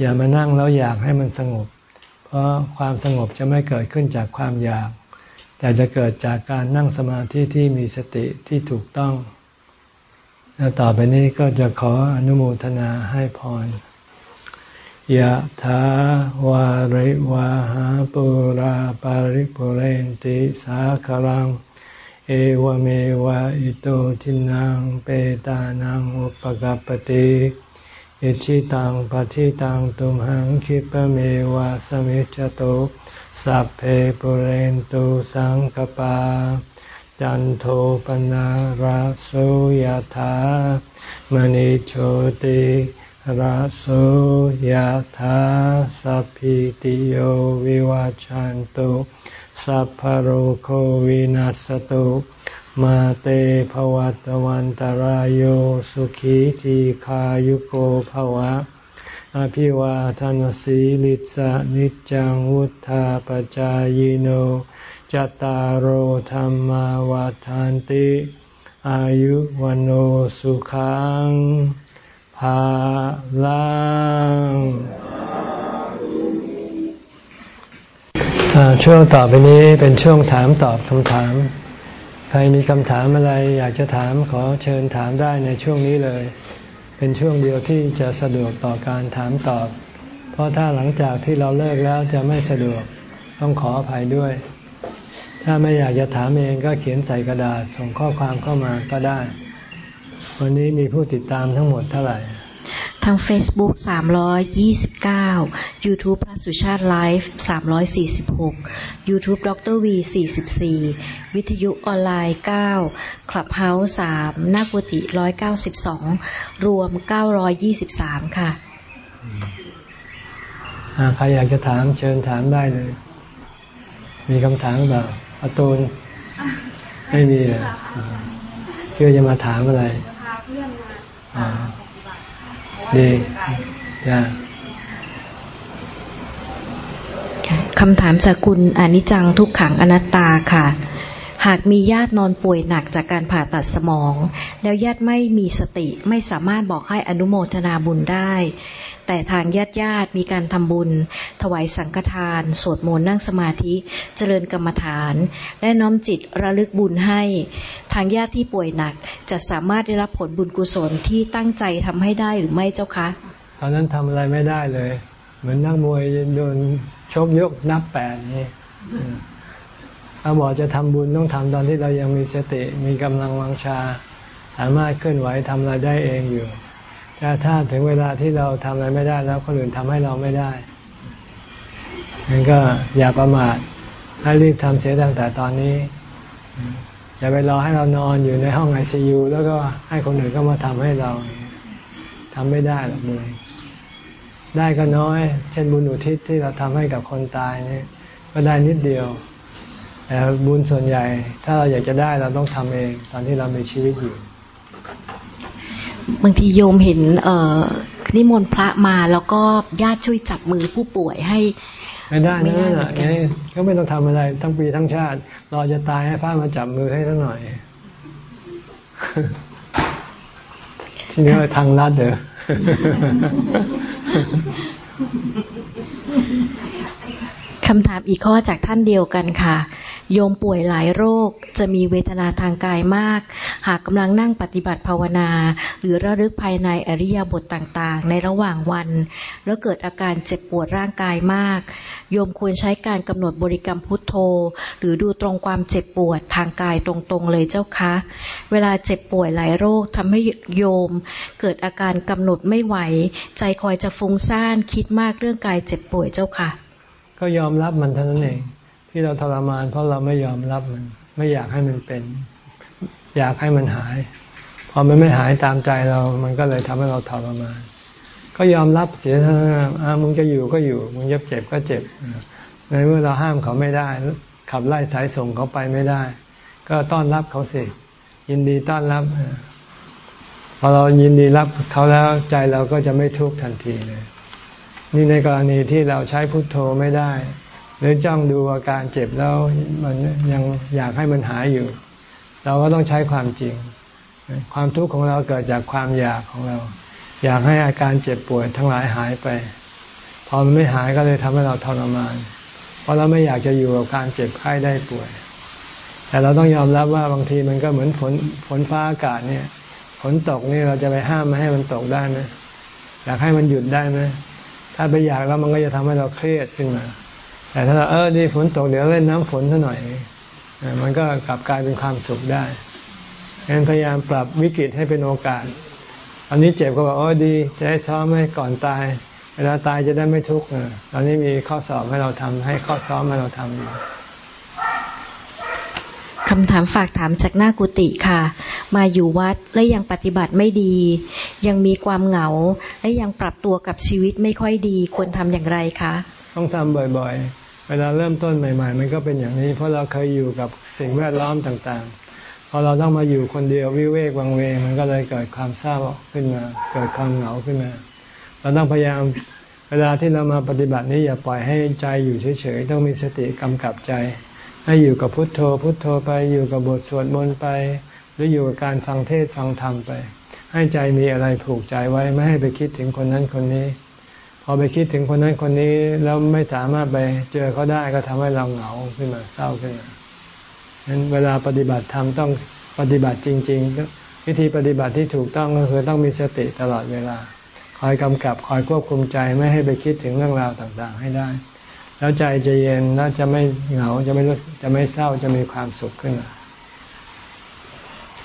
อย่ามานั่งแล้วอยากให้มันสงบ เพราะความสงบจะไม่เกิดขึ้นจากความอยาก แต่จะเกิดจากการนั่งสมาธิที่มีสติที่ถูกต้อง แล้วต่อไปนี้ก็จะขออนุโมทนาให้พร ยะถาวาริวาหาปุราปาริปุเรนติสาคลัง เอวเมวะอิโตทินังเปตานังอุปกปติอิชิตังปฏิตังตุมหังคิปเมวะสมิจจตุสัพเพปุเรนตุสังกปา จันโทปนะราโสยธามณิโชติ ระโสยธาสัพพิติโยวิวัจจันตุสัพพโรโควินัสตุมาเตภวัตวันตารโยสุขีทีขายุโกภวะ อภิวาทานสีลิสะนิจังวุธาปจายโนจตารโหธรรมวาทานติ อายุวันโอสุขัง ภาลังช่วงต่อไปนี้เป็นช่วงถามตอบคำถาม ใครมีคำถามอะไรอยากจะถามขอเชิญถามได้ในช่วงนี้เลย เป็นช่วงเดียวที่จะสะดวกต่อการถามตอบ เพราะถ้าหลังจากที่เราเลิกแล้วจะไม่สะดวกต้องขออภัยด้วย ถ้าไม่อยากจะถามเองก็เขียนใส่กระดาษส่งข้อความเข้ามาก็ได้ วันนี้มีผู้ติดตามทั้งหมดเท่าไหร่ทาง Facebook 329 YouTube พระสุชาติไลฟ์346 YouTube ดร V 44 วิทยุออนไลน์ 9 Clubhouse 3นากุติ192 รวม 923 ค่ะใครอยากจะถามเชิญถามได้เลย มีคำถามแบบอาตูน ไม่มีเลยเพื่อจะมาถามอะไรเพื่อนมา ดีจ้คำถามจากคุณอนิจังทุกขังอนัตตาค่ะ หากมีญาตินอนป่วยหนักจากการผ่าตัดสมอง แล้วญาติไม่มีสติไม่สามารถบอกให้อนุโมทนาบุญได้ แต่ทางญาติญาติมีการทำบุญ ถวายสังฆทาน สวดมนต์นั่งสมาธิเจริญกรรมฐาน และน้อมจิตระลึกบุญให้ ทางญาติที่ป่วยหนัก จะสามารถได้รับผลบุญกุศลที่ตั้งใจทำให้ได้หรือไม่เจ้าคะตอนนั้นทำอะไรไม่ได้เลย เหมือนนักมวยโดนชกยกนับแปดนี่ถ้าบอกจะทำบุญต้องทำตอนที่เรายังมีสติมีกำลังวังชา สามารถเคลื่อนไหวทำอะไรได้เองอยู่ แต่ถ้าถึงเวลาที่เราทำอะไรไม่ได้แล้วคนอื่นทำให้เราไม่ได้งั้นก็อย่าประมาทให้รีบทำเสียตั้งแต่ตอนนี้อย่าไปรอให้เรานอนอยู่ในห้องไอซียูแล้วก็ให้คนอื่นก็มาทำให้เราทำไม่ได้หรอกเลยได้ก็น้อย เช่นบุญอุทิศที่เราทำให้กับคนตายนี่ก็ได้นิดเดียวแต่บุญส่วนใหญ่ ถ้าเราอยากจะได้เราต้องทำเอง ตอนที่เรามีชีวิตอยู่ บางทีโยมเห็น เอ่อนิมนต์พระมาแล้วก็ญาติช่วยจับมือผู้ป่วยให้ไม่ได้นะนี่ก็ไม่ต้องทำอะไรทั้งปีทั้งชาติรอจะตายให้พระมาจับมือให้สักหน่อยที่นี่ทางลัดเด้อคำถามอีกข้อจากท่านเดียวกันค่ะ โยมป่วยหลายโรค จะมีเวทนาทางกายมาก หากกำลังนั่งปฏิบัติภาวนา หรือระลึกภายในอริยบทต่างๆ ในระหว่างวัน แล้วเกิดอาการเจ็บปวดร่างกายมาก โยมควรใช้การกำหนดบริกรรมพุทโธ หรือดูตรงความเจ็บปวดทางกายตรงๆเลยเจ้าคะ เวลาเจ็บป่วยหลายโรคทำให้โยม เกิดอาการกำหนดไม่ไหว ใจคอยจะฟุ้งซ่านคิดมากเรื่องกายเจ็บป่วยเจ้าค่ะ ก็ยอมรับมันเท่านั้นเอง ที่เราทรมาน เพราะเราไม่ยอมรับมัน ไม่อยากให้มันเป็น อยากให้มันหาย พอมันไม่หายตามใจเรา มันก็เลยทำให้เราทรมาน ก็ยอมรับเสียทั้งอ่ามึงจะอยู่ก็อยู่ มึงจะเจ็บก็เจ็บในเมื่อเราห้ามเขาไม่ได้ ขับไล่สายส่งเขาไปไม่ได้ ก็ต้อนรับเขาสิ ยินดีต้อนรับพอเรายินดีรับเขาแล้วใจเราก็จะไม่ทุกข์ทันทีเลย นี่ในกรณีที่เราใช้พุทโธไม่ได้ รือจ้องดูอาการเจ็บแล้วมันยังอยากให้มันหายอยู่ เราก็ต้องใช้ความจริง ความทุกข์ของเราเกิดจากความอยากของเรา อยากให้อาการเจ็บป่วยทั้งหลายหายไป พอมันไม่หายก็เลยทำให้เราทรมาน เพราะเราไม่อยากจะอยู่กับการเจ็บไข้ได้ป่วย แต่เราต้องยอมรับว่าบางทีมันก็เหมือนฝนฝนฟ้าอากาศเนี่ยฝนตกนี่เราจะไปห้ามไม่ให้มันตกได้ไหมอยากให้มันหยุดได้ไหมถ้าไปอยากแล้วมันก็จะทำให้เราเครียดขึ้นมา แต่ถ้าเราเออดีฝนตกเดี๋ยวเล่นน้ำฝนซะหน่อยมันก็กลับกลายเป็นความสุขได้ดังนั้นพยายามปรับวิกฤตให้เป็นโอกาส อันนี้เจ็บก็บอกโอ้ดี จะให้ซ้อมให้ก่อนตาย เวลาตายจะได้ไม่ทุกข์ตอนนี้มีข้อสอบให้เราทำให้ข้อซ้อมให้เราทำอยู่คำถามฝากถามจากหน้ากุฏิค่ะ มาอยู่วัดและยังปฏิบัติไม่ดี ยังมีความเหงา และยังปรับตัวกับชีวิตไม่ค่อยดี ควรทำอย่างไรคะ ต้องทำบ่อยๆ เวลาเริ่มต้นใหม่ ๆ มันก็เป็นอย่างนี้ เพราะเราเคยอยู่กับสิ่งแวดล้อมต่างๆ พอเราต้องมาอยู่คนเดียววิเวกวังเวงมันก็เลยเกิดความเศร้าขึ้นมา เกิดความเหงาขึ้นมา เราต้องพยายามเวลาที่เรามาปฏิบัตินี้อย่าปล่อยให้ใจอยู่เฉยๆต้องมีสติกำกับใจ ให้อยู่กับพุทโธ พุทโธไปอยู่กับบทสวดมนต์ไป หรืออยู่กับการฟังเทศฟังธรรมไป ให้ใจมีอะไรผูกใจไว้ไม่ให้ไปคิดถึงคนนั้นคนนี้ พอไปคิดถึงคนนั้นคนนี้แล้วไม่สามารถไปเจอเขาได้ก็ทำให้เราเหงาขึ้นมาเศร้าขึ้นมาฉะนั้นเวลาปฏิบัติธรรมต้องปฏิบัติจริง ๆ วิธีปฏิบัติที่ถูกต้องก็คือต้องมีสติตลอดเวลา คอยกำกับคอยควบคุมใจไม่ให้ไปคิดถึงเรื่องราวต่างๆ ให้ได้ แล้วใจจะเย็นแล้วจะไม่เหงาจะไม่รู้จะไม่เศร้าจะมีความสุขขึ้นมา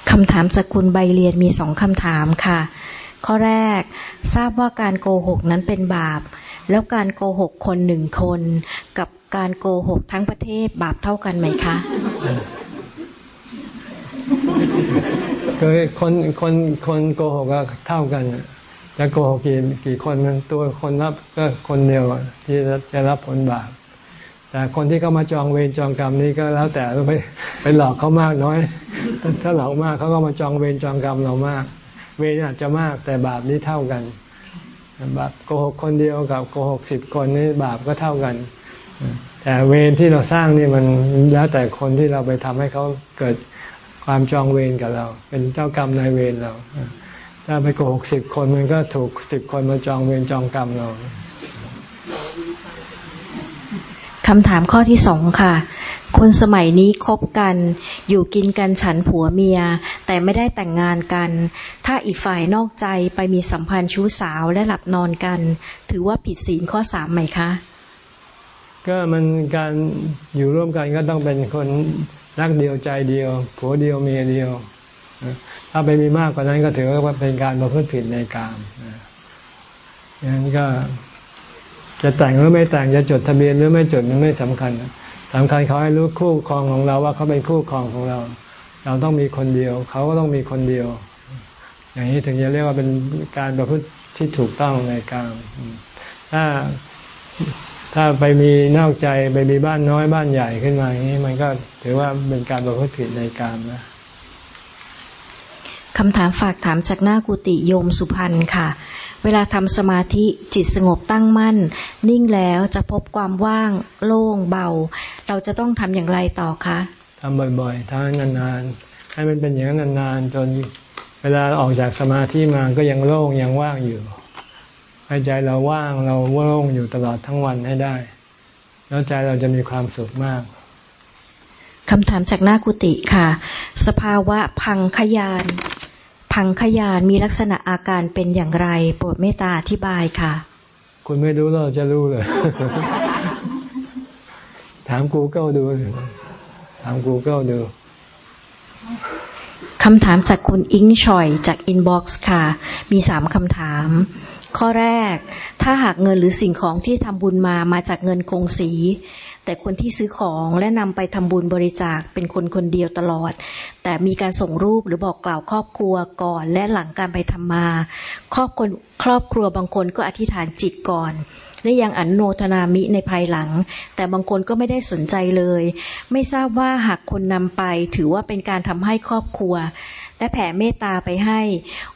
คำถามจากคุณใบเรียนมีสองคำถามค่ะ ข้อแรก ทราบว่าการโกหกนั้นเป็นบาป แล้วการโกหกคนหนึ่งคน กับการโกหกทั้งประเทศบาปเท่ากันไหมคะเคยคนคนคนโกหกก็เท่ากันจะโกหกกี่กี่คนมันตัวคนรับก็คนเดียวที่จะรับผลบาปแต่คนที่เขามาจองเวรจองกรรมนี้ก็แล้วแต่ไปไปหลอกเขามากน้อย ถ้าหลอกมากเขาก็มาจองเวรจองกรรมเรามาก เวรอาจจะมากแต่บาปนี้เท่ากันบาปโกหกคนเดียวกับโกหกสิบคนนี่บาปก็เท่ากัน แต่เวรที่เราสร้างนี่มันแล้วแต่คนที่เราไปทำให้เขาเกิดความจองเวรกับเรา เป็นเจ้ากรรมนายเวรเราถ้าไปโกหกสิบคนมันก็ถูกสิบคนมาจองเวรจองกรรมเราคำถามข้อที่สองค่ะ คนสมัยนี้คบกัน อยู่กินกันฉันผัวเมีย แต่ไม่ได้แต่งงานกัน ถ้าอีกฝ่ายนอกใจไปมีสัมพันธ์ชู้สาวและหลับนอนกัน ถือว่าผิดศีลข้อสามไหมคะ ก็มันการอยู่ร่วมกันก็ต้องเป็นคนรักเดียวใจเดียว ผัวเดียวเมียเดียว ถ้าไปมีมากกว่านั้นก็ถือว่าเป็นการประพฤติผิดในกามอย่างนั้นก็จะแต่งหรือไม่แต่งจะจดทะเบียนหรือไม่จดมันไม่สำคัญ สำคัญเขาให้รู้คู่ครองของเราว่าเขาเป็นคู่ครองของเรา เราต้องมีคนเดียว เขาก็ต้องมีคนเดียว อย่างนี้ถึงจะเรียกว่าเป็นการประพฤติที่ถูกต้องในกามถ้าถ้าไปมีนอกใจไปมีบ้านน้อยบ้านใหญ่ขึ้นมาอย่างนี้มันก็ถือว่าเป็นการประพฤติผิดในกามนะคำถามฝากถามจากหน้ากุฏิโยมสุพรรณค่ะ เวลาทำสมาธิจิตสงบตั้งมั่น นิ่งแล้วจะพบความว่างโล่งเบา เราจะต้องทำอย่างไรต่อคะทำบ่อยๆทำนานๆ ให้มันเป็นอย่างนั้นนานๆ จนเวลาออกจากสมาธิมาก็ยังโล่งยังว่างอยู่ให้ใจเราว่างเราโล่งอยู่ตลอดทั้งวันให้ได้ แล้วใจเราจะมีความสุขมากคำถามจากหน้ากุฏิค่ะ สภาวะภังคญาณ ภังคญาณมีลักษณะอาการเป็นอย่างไร โปรดเมตตาอธิบายค่ะ คุณไม่รู้เราจะรู้เลย ถาม Google ดู ถาม Google ดูคำถามจากคุณอิงชอยจาก inbox ค่ะ มีสามคำถาม ข้อแรก ถ้าหากเงินหรือสิ่งของที่ทำบุญมามาจากเงินกงสี แต่คนที่ซื้อของและนำไปทำบุญบริจาคเป็นคนคนเดียวตลอด แต่มีการส่งรูปหรือบอกกล่าวครอบครัวก่อนและหลังการไปทำมา ครอบครัวครอบครัวบางคนก็อธิษฐานจิตก่อนและยังอนโนทนามิในภายหลัง แต่บางคนก็ไม่ได้สนใจเลย ไม่ทราบว่าหากคนนำไปถือว่าเป็นการทำให้ครอบครัว และแผ่เมตตาไปให้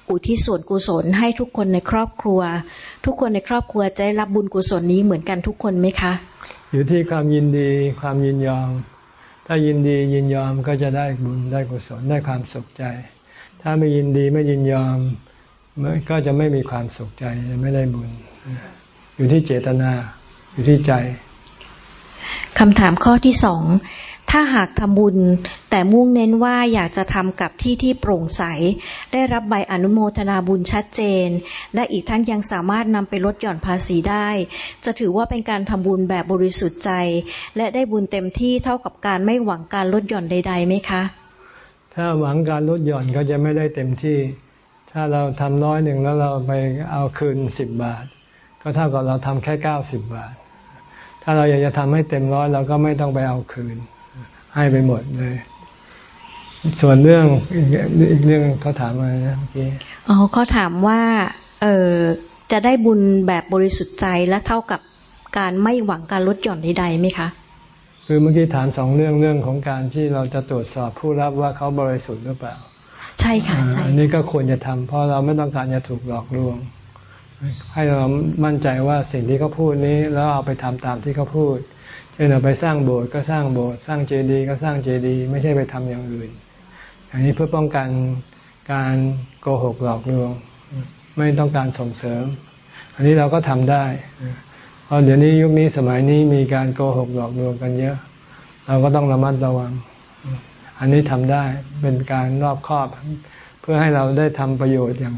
อุทิศส่วนกุศลให้ทุกคนในครอบครัว ทุกคนในครอบครัวจะรับบุญกุศลนี้เหมือนกันทุกคนไหมคะ อยู่ที่ความยินดีความยินยอม ถ้ายินดียินยอมก็จะได้บุญได้กุศลได้ความสุขใจ ถ้าไม่ยินดีไม่ยินยอมก็จะไม่มีความสุขใจไม่ได้บุญ อยู่ที่เจตนาอยู่ที่ใจคำถามข้อที่สอง ถ้าหากทำบุญ แต่มุ่งเน้นว่าอยากจะทำกับที่ที่โปร่งใส ได้รับใบอนุโมทนาบุญชัดเจน และอีกทั้งยังสามารถนำไปลดหย่อนภาษีได้ จะถือว่าเป็นการทำบุญแบบบริสุทธิ์ใจ และได้บุญเต็มที่เท่ากับการไม่หวังการลดหย่อนใดๆไหมคะ ถ้าหวังการลดหย่อนก็จะไม่ได้เต็มที่ ถ้าเราทำร้อยหนึ่งแล้วเราไปเอาคืนสิบบาท ก็เท่ากับเราทำแค่เก้าสิบบาท ถ้าเราอยากจะทำให้เต็มร้อยเราก็ไม่ต้องไปเอาคืน ให้ไปหมดเลย ส่วนเรื่องอีกเรื่องเขาถามมานะเมื่อกี้อ๋อเขาถามว่า เออจะได้บุญแบบบริสุทธิ์ใจและเท่ากับการไม่หวังการลดหย่อนใดๆไหมคะคือเมื่อกี้ถามสองเรื่องเรื่องของการที่เราจะตรวจสอบผู้รับว่าเขาบริสุทธิ์หรือเปล่า ใช่ค่ะใช่อันนี้ก็ควรจะทำเพราะเราไม่ต้องการจะถูกหลอกลวง ให้เรามั่นใจว่าสิ่งที่เขาพูดนี้ แล้วเอาไปทำตามที่เขาพูด เช่นเราไปสร้างโบสถ์ก็สร้างโบสถ์สร้างเจดีย์ก็สร้างเจดีย์ไม่ใช่ไปทำอย่างอื่นอันนี้เพื่อป้องกันการโกหกหลอกลวง ไม่ต้องการส่งเสริม อันนี้เราก็ทำได้เพราะเดี๋ยวนี้ยุคนี้สมัยนี้มีการโกหกหลอกลวงกันเยอะ เราก็ต้องระมัดระวัง อันนี้ทำได้เป็นการรอบครอบ เพื่อให้เราได้ทำประโยชน์อย่าง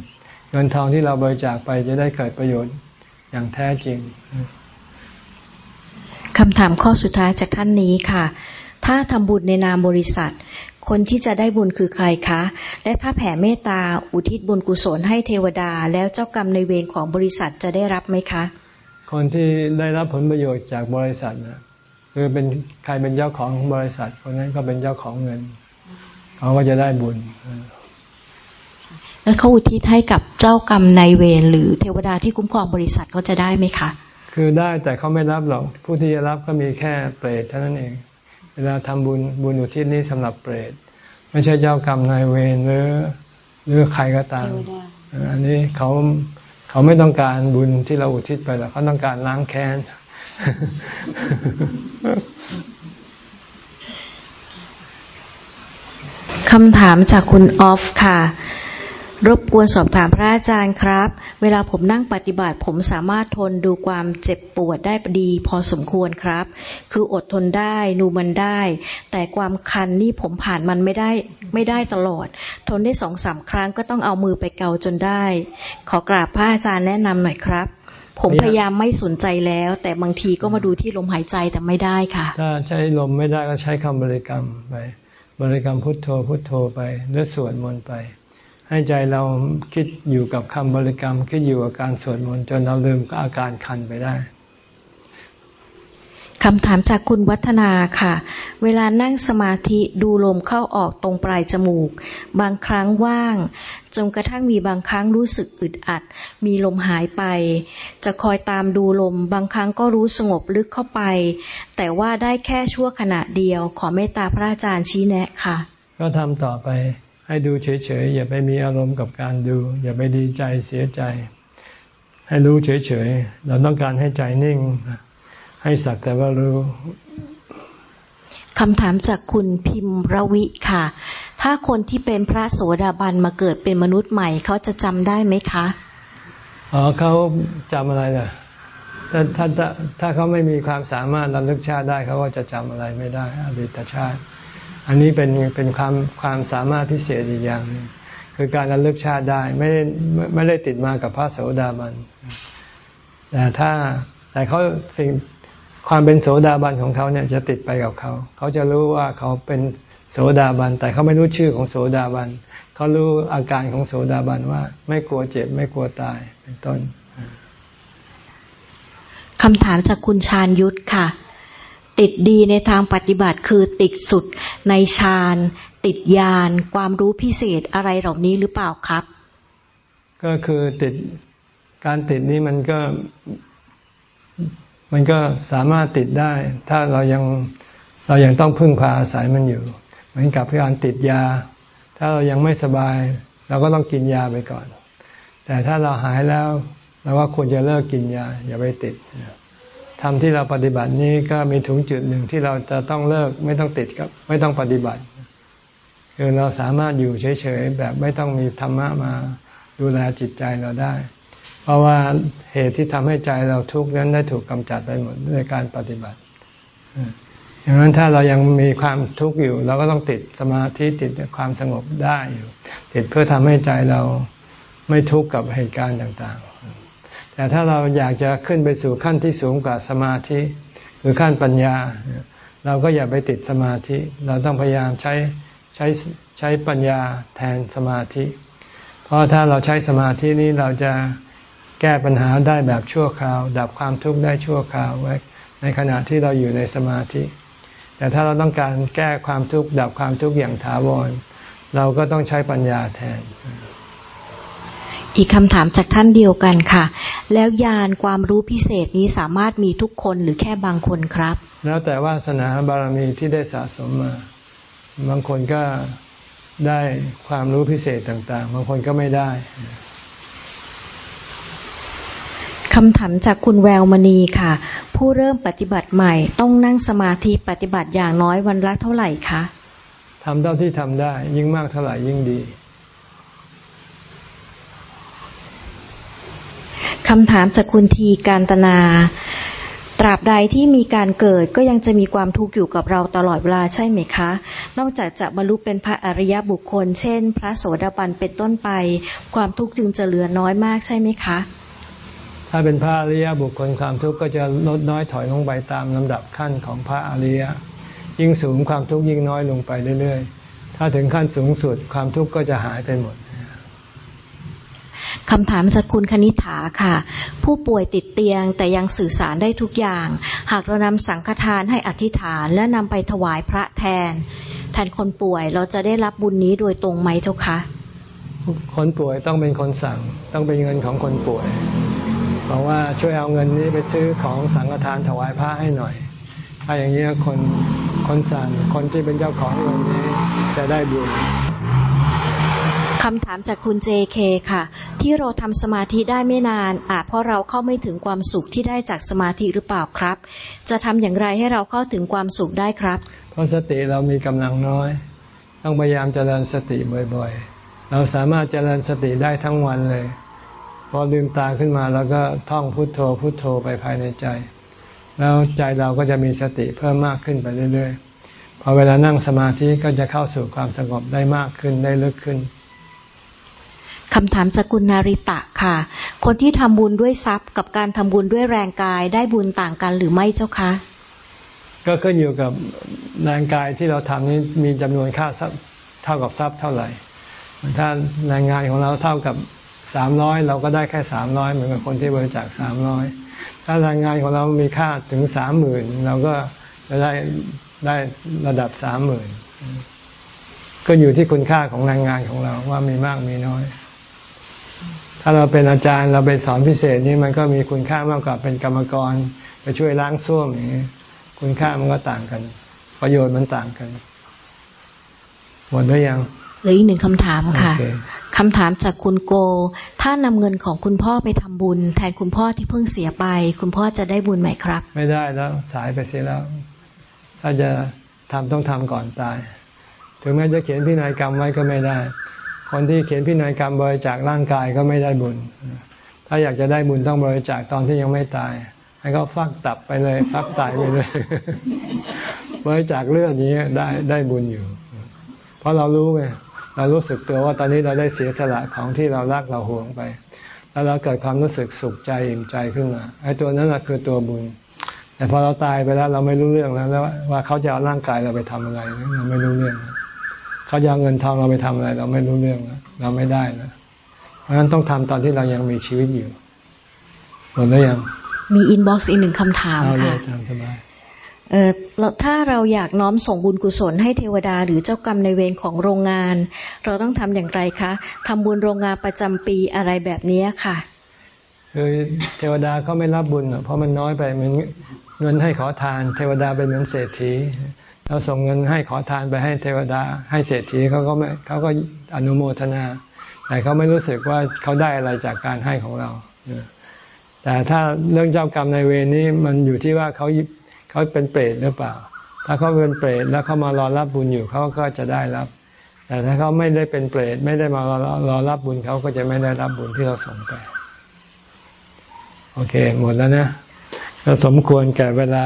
เงินทองที่เราบริจาคไปจะได้เกิดประโยชน์อย่างแท้จริง คำถามข้อสุดท้ายจากท่านนี้ค่ะ ถ้าทำบุญในนามบริษัท คนที่จะได้บุญคือใครคะ และถ้าแผ่เมตตาอุทิศบุญกุศลให้เทวดา แล้วเจ้ากรรมในเวรของบริษัทจะได้รับไหมคะ คนที่ได้รับผลประโยชน์จากบริษัทนะคือเป็นใครเป็นเจ้าของบริษัท คนนั้นก็เป็นเจ้าของเงิน เขาก็จะได้บุญแล้วเขาอุทิศให้กับเจ้ากรรมนายเวรหรือเทวดาที่คุ้มครองบริษัทเขาจะได้ไหมคะ คือได้แต่เขาไม่รับหรอก ผู้ที่จะรับก็มีแค่เปรตเท่านั้นเอง เวลาทำบุญบุญอุทิศนี้สำหรับเปรต ไม่ใช่เจ้ากรรมนายเวรหรือหรือใครก็ตาม อันนี้เขาเขาไม่ต้องการบุญที่เราอุทิศไปหรอกเขาต้องการล้างแค้นคำถามจากคุณออฟค่ะ รบกวนสอบถามพระอาจารย์ครับ เวลาผมนั่งปฏิบัติ ผมสามารถทนดูความเจ็บปวดได้ดี พอสมควรครับ คืออดทนได้ดูมันได้ แต่ความคันนี่ผมผ่านมันไม่ได้ไม่ได้ตลอด ทนได้สองสามครั้งก็ต้องเอามือไปเกาจนได้ ขอกราบพระอาจารย์แนะนำหน่อยครับ ผมพยายามไม่สนใจแล้ว แต่บางทีก็มาดูที่ลมหายใจแต่ไม่ได้ค่ะ ถ้าใช้ลมไม่ได้ก็ใช้คำบริกรรมไป บริกรรมพุทโธพุทโธไปหรือสวดมนต์ไป ให้ใจเราคิดอยู่กับคำบริกรรม คิดอยู่กับการสวดมนต์จนเราลืมอาการคันไปได้คำถามจากคุณวัฒนาค่ะ เวลานั่งสมาธิดูลมเข้าออกตรงปลายจมูก บางครั้งว่าง จนกระทั่งมีบางครั้งรู้สึกอึดอัด มีลมหายไป จะคอยตามดูลม บางครั้งก็รู้สงบลึกเข้าไป แต่ว่าได้แค่ชั่วขณะเดียว ขอเมตตาพระอาจารย์ชี้แนะค่ะ ก็ทำต่อไป ให้ดูเฉยๆอย่าไปมีอารมณ์กับการดู อย่าไปดีใจเสียใจ ให้รู้เฉยๆเราต้องการให้ใจนิ่ง ให้สักแต่ว่ารู้คำถามจากคุณพิมรวิค่ะ ถ้าคนที่เป็นพระโสดาบันมาเกิดเป็นมนุษย์ใหม่ เขาจะจำได้ไหมคะอ๋อเขาจำอะไรล่ะถ้าถ้าถ้าถ้าเขาไม่มีความสามารถระลึกชาติได้เขาก็จะจำอะไรไม่ได้ อดีตชาติ อันนี้เป็นเป็นความความสามารถพิเศษอีกอย่างคือการระลึกชาติได้ไม่ได้ไม่ไม่ได้ติดมากับพระโสดาบันแต่ถ้าแต่เขาสิ่งความเป็นโสดาบันของเขาเนี่ยจะติดไปกับเขา เขาจะรู้ว่าเขาเป็นโสดาบัน แต่เขาไม่รู้ชื่อของโสดาบัน เขารู้อาการของโสดาบันว่า ไม่กลัวเจ็บ ไม่กลัวตายเป็นต้นคำถามจากคุณชาญยุทธค่ะ ติดดีในทางปฏิบัติคือติดสุดในฌานติดญาณความรู้พิเศษอะไรเหล่านี้หรือเปล่าครับ ก็คือติดการติดนี้มันก็ มันก็สามารถติดได้ ถ้าเรายังเรายังต้องพึ่งพาอาศัยมันอยู่ เหมือนกับการติดยา ถ้าเรายังไม่สบาย เราก็ต้องกินยาไปก่อน แต่ถ้าเราหายแล้วเราก็ควรจะเลิกกินยา อย่าไปติด ทำที่เราปฏิบัตินี้ก็มีถุงจุดหนึ่งที่เราจะต้องเลิกไม่ต้องติดกับ ไม่ต้องปฏิบัติ คือเราสามารถอยู่เฉยๆแบบไม่ต้องมีธรรมะมาดูแลจิตใจเราได้ เพราะว่าเหตุที่ทำให้ใจเราทุกข์นั้นได้ถูกกำจัดไปหมดด้วยการปฏิบัติอย่างนั้นถ้าเรายังมีความทุกข์อยู่ เราก็ต้องติดสมาธิติดความสงบได้อยู่ ติดเพื่อทำให้ใจเราไม่ทุกข์กับเหตุการณ์ต่าง ๆ แต่ถ้าเราอยากจะขึ้นไปสู่ขั้นที่สูงกว่าสมาธิ คือขั้นปัญญา เราก็อย่าไปติดสมาธิ เราต้องพยายามใช้ใช้ใช้ปัญญาแทนสมาธิ เพราะถ้าเราใช้สมาธินี้เราจะแก้ปัญหาได้แบบชั่วคราว ดับความทุกข์ได้ชั่วคราวไว้ในขณะที่เราอยู่ในสมาธิ แต่ถ้าเราต้องการแก้ความทุกข์ดับความทุกข์อย่างถาวร เราก็ต้องใช้ปัญญาแทน อีกคำถามจากท่านเดียวกันค่ะ แล้วยานความรู้พิเศษนี้สามารถมีทุกคนหรือแค่บางคนครับ แล้วแต่วาสนาบารมีที่ได้สะสมมา บางคนก็ได้ความรู้พิเศษต่างๆ บางคนก็ไม่ได้คำถามจากคุณแววมณีค่ะ ผู้เริ่มปฏิบัติใหม่ ต้องนั่งสมาธิปฏิบัติอย่างน้อยวันละเท่าไหร่คะทำเท่าที่ทำได้ ยิ่งมากเท่าไหร่ยิ่งดี คำถามจากคุณทีการตนา ตราบใดที่มีการเกิดก็ยังจะมีความทุกข์อยู่กับเราตลอดเวลาใช่ไหมคะ นอกจากจะบรรลุเป็นพระอริยบุคคล เช่น พระโสดาบันเป็นต้นไป ความทุกข์จึงจะเหลือน้อยมากใช่ไหมคะ ถ้าเป็นพระอริยบุคคลความทุกข์ก็จะลดน้อยถอยลงไปตามลำดับขั้นของพระอริยยิ่งสูงความทุกข์ยิ่งน้อยลงไปเรื่อยๆ ถ้าถึงขั้นสูงสุดความทุกข์ก็จะหายไปหมด คำถามจากคุณคณิ t าค่ะ ผู้ป่วยติดเตียงแต่ยังสื่อสารได้ทุกอย่าง หากเรานำสังฆทานให้อธิษฐานและนำไปถวายพระแทน แทนคนป่วยเราจะได้รับบุญนี้โดยตรงไหมเจ้าคะ คนป่วยต้องเป็นคนสั่ง ต้องเป็นเงินของคนป่วยบอกว่าช่วยเอาเงินนี้ไปซื้อของสังฆทานถวายพระให้หน่อยถ้าอย่างนี้คนคนสั่งคนที่เป็นเจ้าของเงินนี้จะได้บุญคำถามจากคุณเจเคค่ะ ที่เราทำสมาธิได้ไม่นานอาจเพราะเราเข้าไม่ถึงความสุขที่ได้จากสมาธิหรือเปล่าครับ จะทำอย่างไรให้เราเข้าถึงความสุขได้ครับ เพราะสติเรามีกำลังน้อย ต้องพยายามเจริญสติบ่อยๆ เราสามารถเจริญสติได้ทั้งวันเลย พอลืมตาขึ้นมาแล้วก็ท่องพุทโธพุทโธไปภายในใจ แล้วใจเราก็จะมีสติเพิ่มมากขึ้นไปเรื่อยๆพอเวลานั่งสมาธิก็จะเข้าสู่ความสงบได้มากขึ้นได้ลึกขึ้น คำถามจากคุณนาริตะค่ะ คนที่ทำบุญด้วยทรัพย์ กับการทำบุญด้วยแรงกายได้บุญต่างกันหรือไม่เจ้าคะ ก็ขึ้นอยู่กับแรงกายที่เราทำนี้มีจำนวนค่าทรัพย์เท่ากับทรัพย์เท่าไหร่ ถ้าแรงงานของเราเท่ากับสามร้อยเราก็ได้แค่สามร้อยเหมือนกับคนที่บริจาคสามร้อยถ้าแรงงานของเรามีค่าถึงสามหมื่นเราก็จะได้ได้ระดับสามหมื่นก็อยู่ที่คุณค่าของแรงงานของเราว่ามีมากมีน้อย ถ้าเราเป็นอาจารย์เราไปสอนพิเศษนี่มันก็มีคุณค่ามากกว่าเป็นกรรมกร ไปช่วยล้างส้วมอย่างนี้คุณค่ามันก็ต่างกัน ประโยชน์มันต่างกันหมดแล้วยังเหลืออีกหนึ่งคำถามค่ะคำถามจากคุณโก ถ้านำเงินของคุณพ่อไปทำบุญ แทนคุณพ่อที่เพิ่งเสียไป คุณพ่อจะได้บุญไหมครับ ไม่ได้แล้วสายไปเสียแล้ว ถ้าจะทำต้องทำก่อนตาย ถึงแม้จะเขียนพินัยกรรมไว้ก็ไม่ได้ คนที่เขียนพินัยกรรมบริจาคร่างกายก็ไม่ได้บุญ ถ้าอยากจะได้บุญต้องบริจาคตอนที่ยังไม่ตาย ให้เขาฟักตับไปเลยฟักตายไปเลย บริจาคเลือดนี้ได้ได้บุญอยู่ เพราะเรารู้ไงเรารู้สึกตัวว่าตอนนี้เราได้เสียสละของที่เรารักเราหวงไป แล้วเราเกิดความรู้สึกสุขใจอิ่มใจขึ้นมาไอ้ตัวนั้นแหะคือตัวบุญ แต่พอเราตายไปแล้วเราไม่รู้เรื่องแล้วว่าเขาจะเอาร่างกายเราไปทำอะไรเราไม่รู้เรื่อง เขาจะเอาเงินทองเราไปทำอะไร เราไม่รู้เรื่องเราไม่ได้นะเพราะฉะนั้นต้องทำตอนที่เรายังมีชีวิตอยู่หมดแล้วยัง มีอินบ็อกซ์อีกหนึ่งคำถามค่ะเออถ้าเราอยากน้อมส่งบุญกุศลให้เทวดาหรือเจ้ากรรมในเวรของโรงงาน เราต้องทำอย่างไรคะทำบุญโรงงานประจำปีอะไรแบบนี้ค่ะคือเทวดาเขาไม่รับบุญเพราะมันน้อยไปเหมือนเงินให้ขอทาน เทวดาเป็นเหมือนเศรษฐี เราส่งเงินให้ขอทานไปให้เทวดา ให้เศรษฐีเขาก็ไม่เขาก็อนุโมทนา แต่เขาไม่รู้สึกว่าเขาได้อะไรจากการให้ของเรา แต่ถ้าเรื่องเจ้ากรรมในเวรนี้มันอยู่ที่ว่าเขาเขาเป็นเปรตหรือเปล่า ถ้าเขาเป็นเปรตแล้วเขามารอรับบุญอยู่เขาก็จะได้รับ แต่ถ้าเขาไม่ได้เป็นเปรตไม่ได้มารอรอรับบุญเขาก็จะไม่ได้รับบุญที่เราส่งไป โอเค หมดแล้วนะเราสมควรแก่เวลา